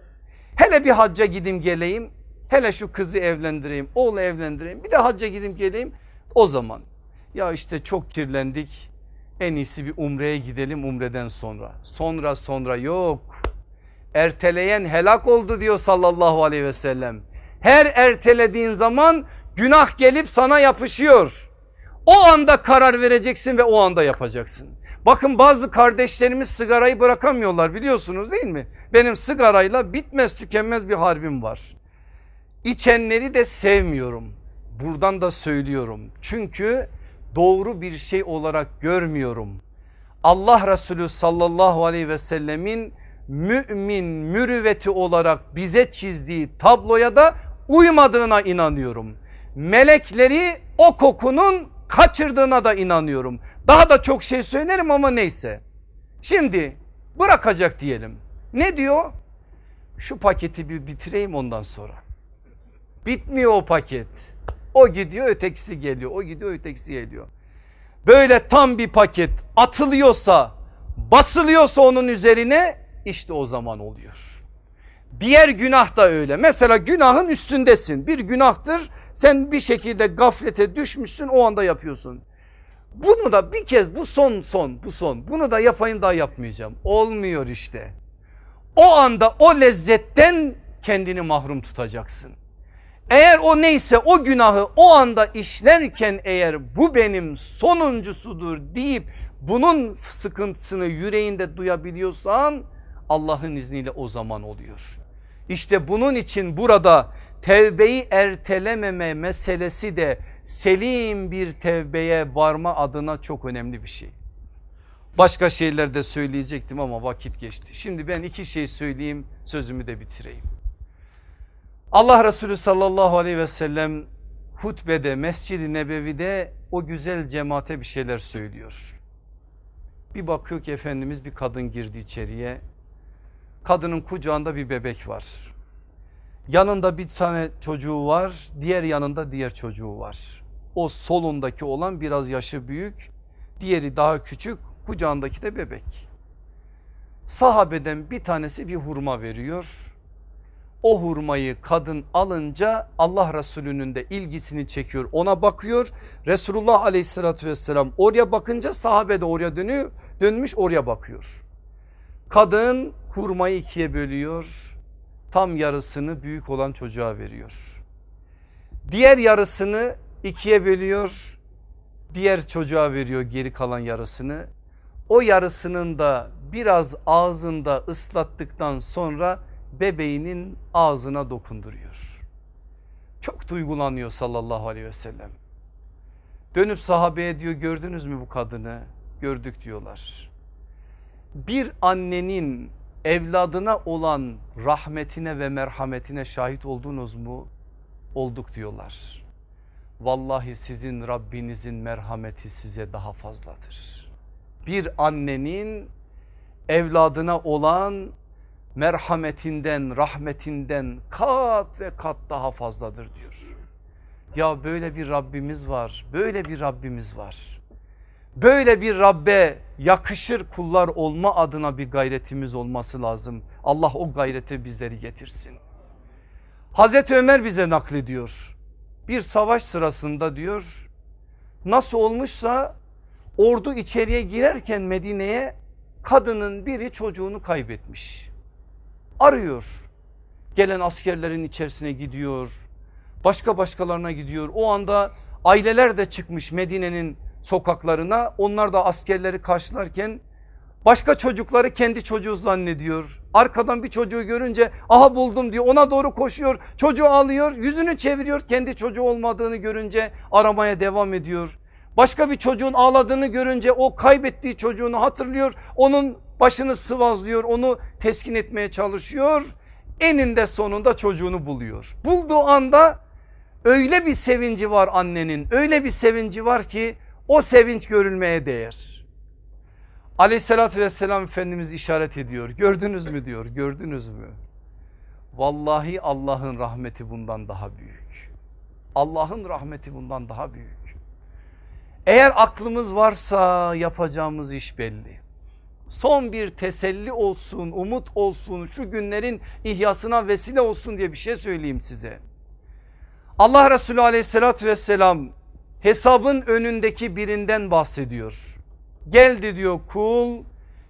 Hele bir hacca gideyim geleyim. Hele şu kızı evlendireyim, oğlu evlendireyim. Bir de hacca gideyim geleyim. O zaman ya işte çok kirlendik. En iyisi bir umreye gidelim umreden sonra. Sonra sonra yok. Erteleyen helak oldu diyor sallallahu aleyhi ve sellem. Her ertelediğin zaman günah gelip sana yapışıyor. O anda karar vereceksin ve o anda yapacaksın. Bakın bazı kardeşlerimiz sigarayı bırakamıyorlar biliyorsunuz değil mi? Benim sigarayla bitmez tükenmez bir harbim var. İçenleri de sevmiyorum. Buradan da söylüyorum. Çünkü doğru bir şey olarak görmüyorum. Allah Resulü sallallahu aleyhi ve sellemin mümin mürüvveti olarak bize çizdiği tabloya da uymadığına inanıyorum. Melekleri o kokunun kaçırdığına da inanıyorum. Daha da çok şey söylerim ama neyse. Şimdi bırakacak diyelim. Ne diyor? Şu paketi bir bitireyim ondan sonra. Bitmiyor o paket. O gidiyor ötekisi geliyor. O gidiyor ötekisi geliyor. Böyle tam bir paket atılıyorsa basılıyorsa onun üzerine işte o zaman oluyor. Diğer günah da öyle. Mesela günahın üstündesin. Bir günahtır. Sen bir şekilde gaflete düşmüşsün o anda yapıyorsun. Bunu da bir kez bu son son bu son bunu da yapayım daha yapmayacağım. Olmuyor işte. O anda o lezzetten kendini mahrum tutacaksın. Eğer o neyse o günahı o anda işlerken eğer bu benim sonuncusudur deyip bunun sıkıntısını yüreğinde duyabiliyorsan Allah'ın izniyle o zaman oluyor. İşte bunun için burada tevbeyi ertelememe meselesi de selim bir tevbeye varma adına çok önemli bir şey. Başka şeyler de söyleyecektim ama vakit geçti. Şimdi ben iki şey söyleyeyim sözümü de bitireyim. Allah Resulü sallallahu aleyhi ve sellem hutbede Mescid-i Nebevi'de o güzel cemaate bir şeyler söylüyor. Bir bakıyor ki Efendimiz bir kadın girdi içeriye. Kadının kucağında bir bebek var. Yanında bir tane çocuğu var diğer yanında diğer çocuğu var. O solundaki olan biraz yaşı büyük diğeri daha küçük kucağındaki de bebek. Sahabeden bir tanesi bir hurma veriyor o hurmayı kadın alınca Allah Resulü'nün de ilgisini çekiyor ona bakıyor. Resulullah aleyhissalatü vesselam oraya bakınca sahabe de oraya dönüyor, dönmüş oraya bakıyor. Kadın hurmayı ikiye bölüyor tam yarısını büyük olan çocuğa veriyor. Diğer yarısını ikiye bölüyor diğer çocuğa veriyor geri kalan yarısını. O yarısının da biraz ağzında ıslattıktan sonra bebeğinin ağzına dokunduruyor. Çok duygulanıyor sallallahu aleyhi ve sellem. Dönüp sahabeye diyor gördünüz mü bu kadını? Gördük diyorlar. Bir annenin evladına olan rahmetine ve merhametine şahit oldunuz mu? Olduk diyorlar. Vallahi sizin Rabbinizin merhameti size daha fazladır. Bir annenin evladına olan merhametinden rahmetinden kat ve kat daha fazladır diyor. Ya böyle bir Rabbimiz var böyle bir Rabbimiz var. Böyle bir Rabbe yakışır kullar olma adına bir gayretimiz olması lazım. Allah o gayrete bizleri getirsin. Hazreti Ömer bize naklediyor. Bir savaş sırasında diyor nasıl olmuşsa ordu içeriye girerken Medine'ye kadının biri çocuğunu kaybetmiş arıyor. Gelen askerlerin içerisine gidiyor. Başka başkalarına gidiyor. O anda aileler de çıkmış Medine'nin sokaklarına. Onlar da askerleri karşılarken Başka çocukları kendi çocuğu zannediyor. Arkadan bir çocuğu görünce aha buldum diyor ona doğru koşuyor. Çocuğu alıyor yüzünü çeviriyor kendi çocuğu olmadığını görünce aramaya devam ediyor. Başka bir çocuğun ağladığını görünce o kaybettiği çocuğunu hatırlıyor. Onun başını sıvazlıyor onu teskin etmeye çalışıyor. Eninde sonunda çocuğunu buluyor. Bulduğu anda öyle bir sevinci var annenin öyle bir sevinci var ki o sevinç görülmeye değer. Aleyhissalatü vesselam Efendimiz işaret ediyor gördünüz mü diyor gördünüz mü? Vallahi Allah'ın rahmeti bundan daha büyük. Allah'ın rahmeti bundan daha büyük. Eğer aklımız varsa yapacağımız iş belli. Son bir teselli olsun, umut olsun, şu günlerin ihyasına vesile olsun diye bir şey söyleyeyim size. Allah Resulü aleyhissalatü vesselam hesabın önündeki birinden bahsediyor. Geldi diyor kul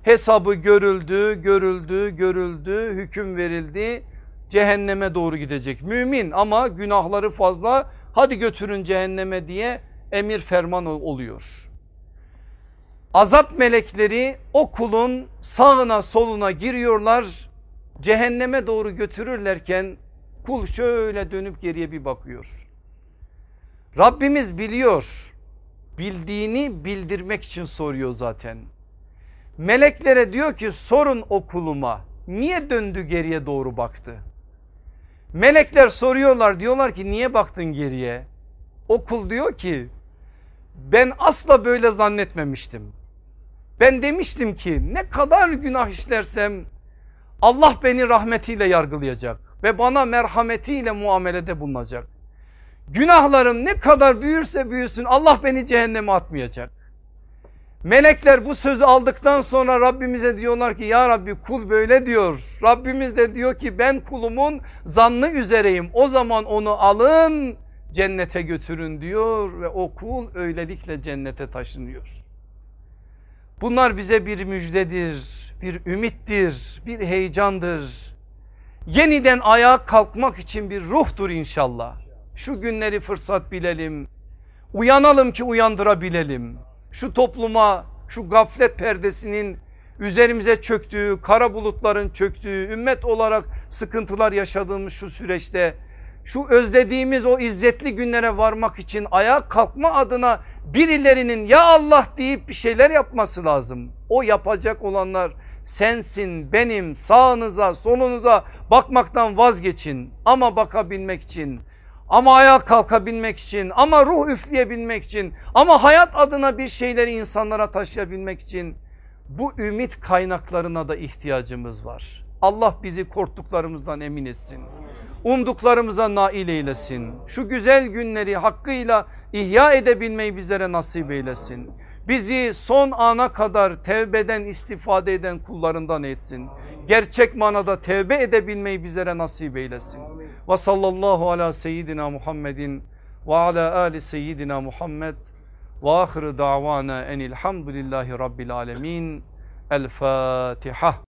hesabı görüldü, görüldü, görüldü, hüküm verildi. Cehenneme doğru gidecek mümin ama günahları fazla hadi götürün cehenneme diye emir ferman oluyor. Azap melekleri o kulun sağına soluna giriyorlar. Cehenneme doğru götürürlerken kul şöyle dönüp geriye bir bakıyor. Rabbimiz biliyor. Bildiğini bildirmek için soruyor zaten. Meleklere diyor ki sorun o kuluma niye döndü geriye doğru baktı? Melekler soruyorlar diyorlar ki niye baktın geriye? O kul diyor ki ben asla böyle zannetmemiştim. Ben demiştim ki ne kadar günah işlersem Allah beni rahmetiyle yargılayacak ve bana merhametiyle muamelede bulunacak. Günahlarım ne kadar büyürse büyüsün Allah beni cehenneme atmayacak. Melekler bu sözü aldıktan sonra Rabbimize diyorlar ki ya Rabbi kul böyle diyor. Rabbimiz de diyor ki ben kulumun zannı üzereyim. O zaman onu alın cennete götürün diyor ve o kul öylelikle cennete taşınıyor. Bunlar bize bir müjdedir, bir ümittir, bir heyecandır. Yeniden ayağa kalkmak için bir ruhtur inşallah. Şu günleri fırsat bilelim. Uyanalım ki uyandırabilelim. Şu topluma, şu gaflet perdesinin üzerimize çöktüğü, kara bulutların çöktüğü, ümmet olarak sıkıntılar yaşadığımız şu süreçte şu özlediğimiz o izzetli günlere varmak için ayağa kalkma adına birilerinin ya Allah deyip bir şeyler yapması lazım. O yapacak olanlar sensin benim sağınıza solunuza bakmaktan vazgeçin ama bakabilmek için ama ayağa kalkabilmek için ama ruh üfleyebilmek için ama hayat adına bir şeyleri insanlara taşıyabilmek için bu ümit kaynaklarına da ihtiyacımız var. Allah bizi korktuklarımızdan emin etsin umduklarımıza nail eylesin. Şu güzel günleri hakkıyla ihya edebilmeyi bizlere nasip eylesin. Bizi son ana kadar tevbeden istifade eden kullarından etsin. Gerçek manada tevbe edebilmeyi bizlere nasip eylesin. Ve sallallahu ala seyyidina Muhammedin ve ala ali seyyidina Muhammed ve ahir davana enilhamdülillahi rabbil alemin. El Fatiha.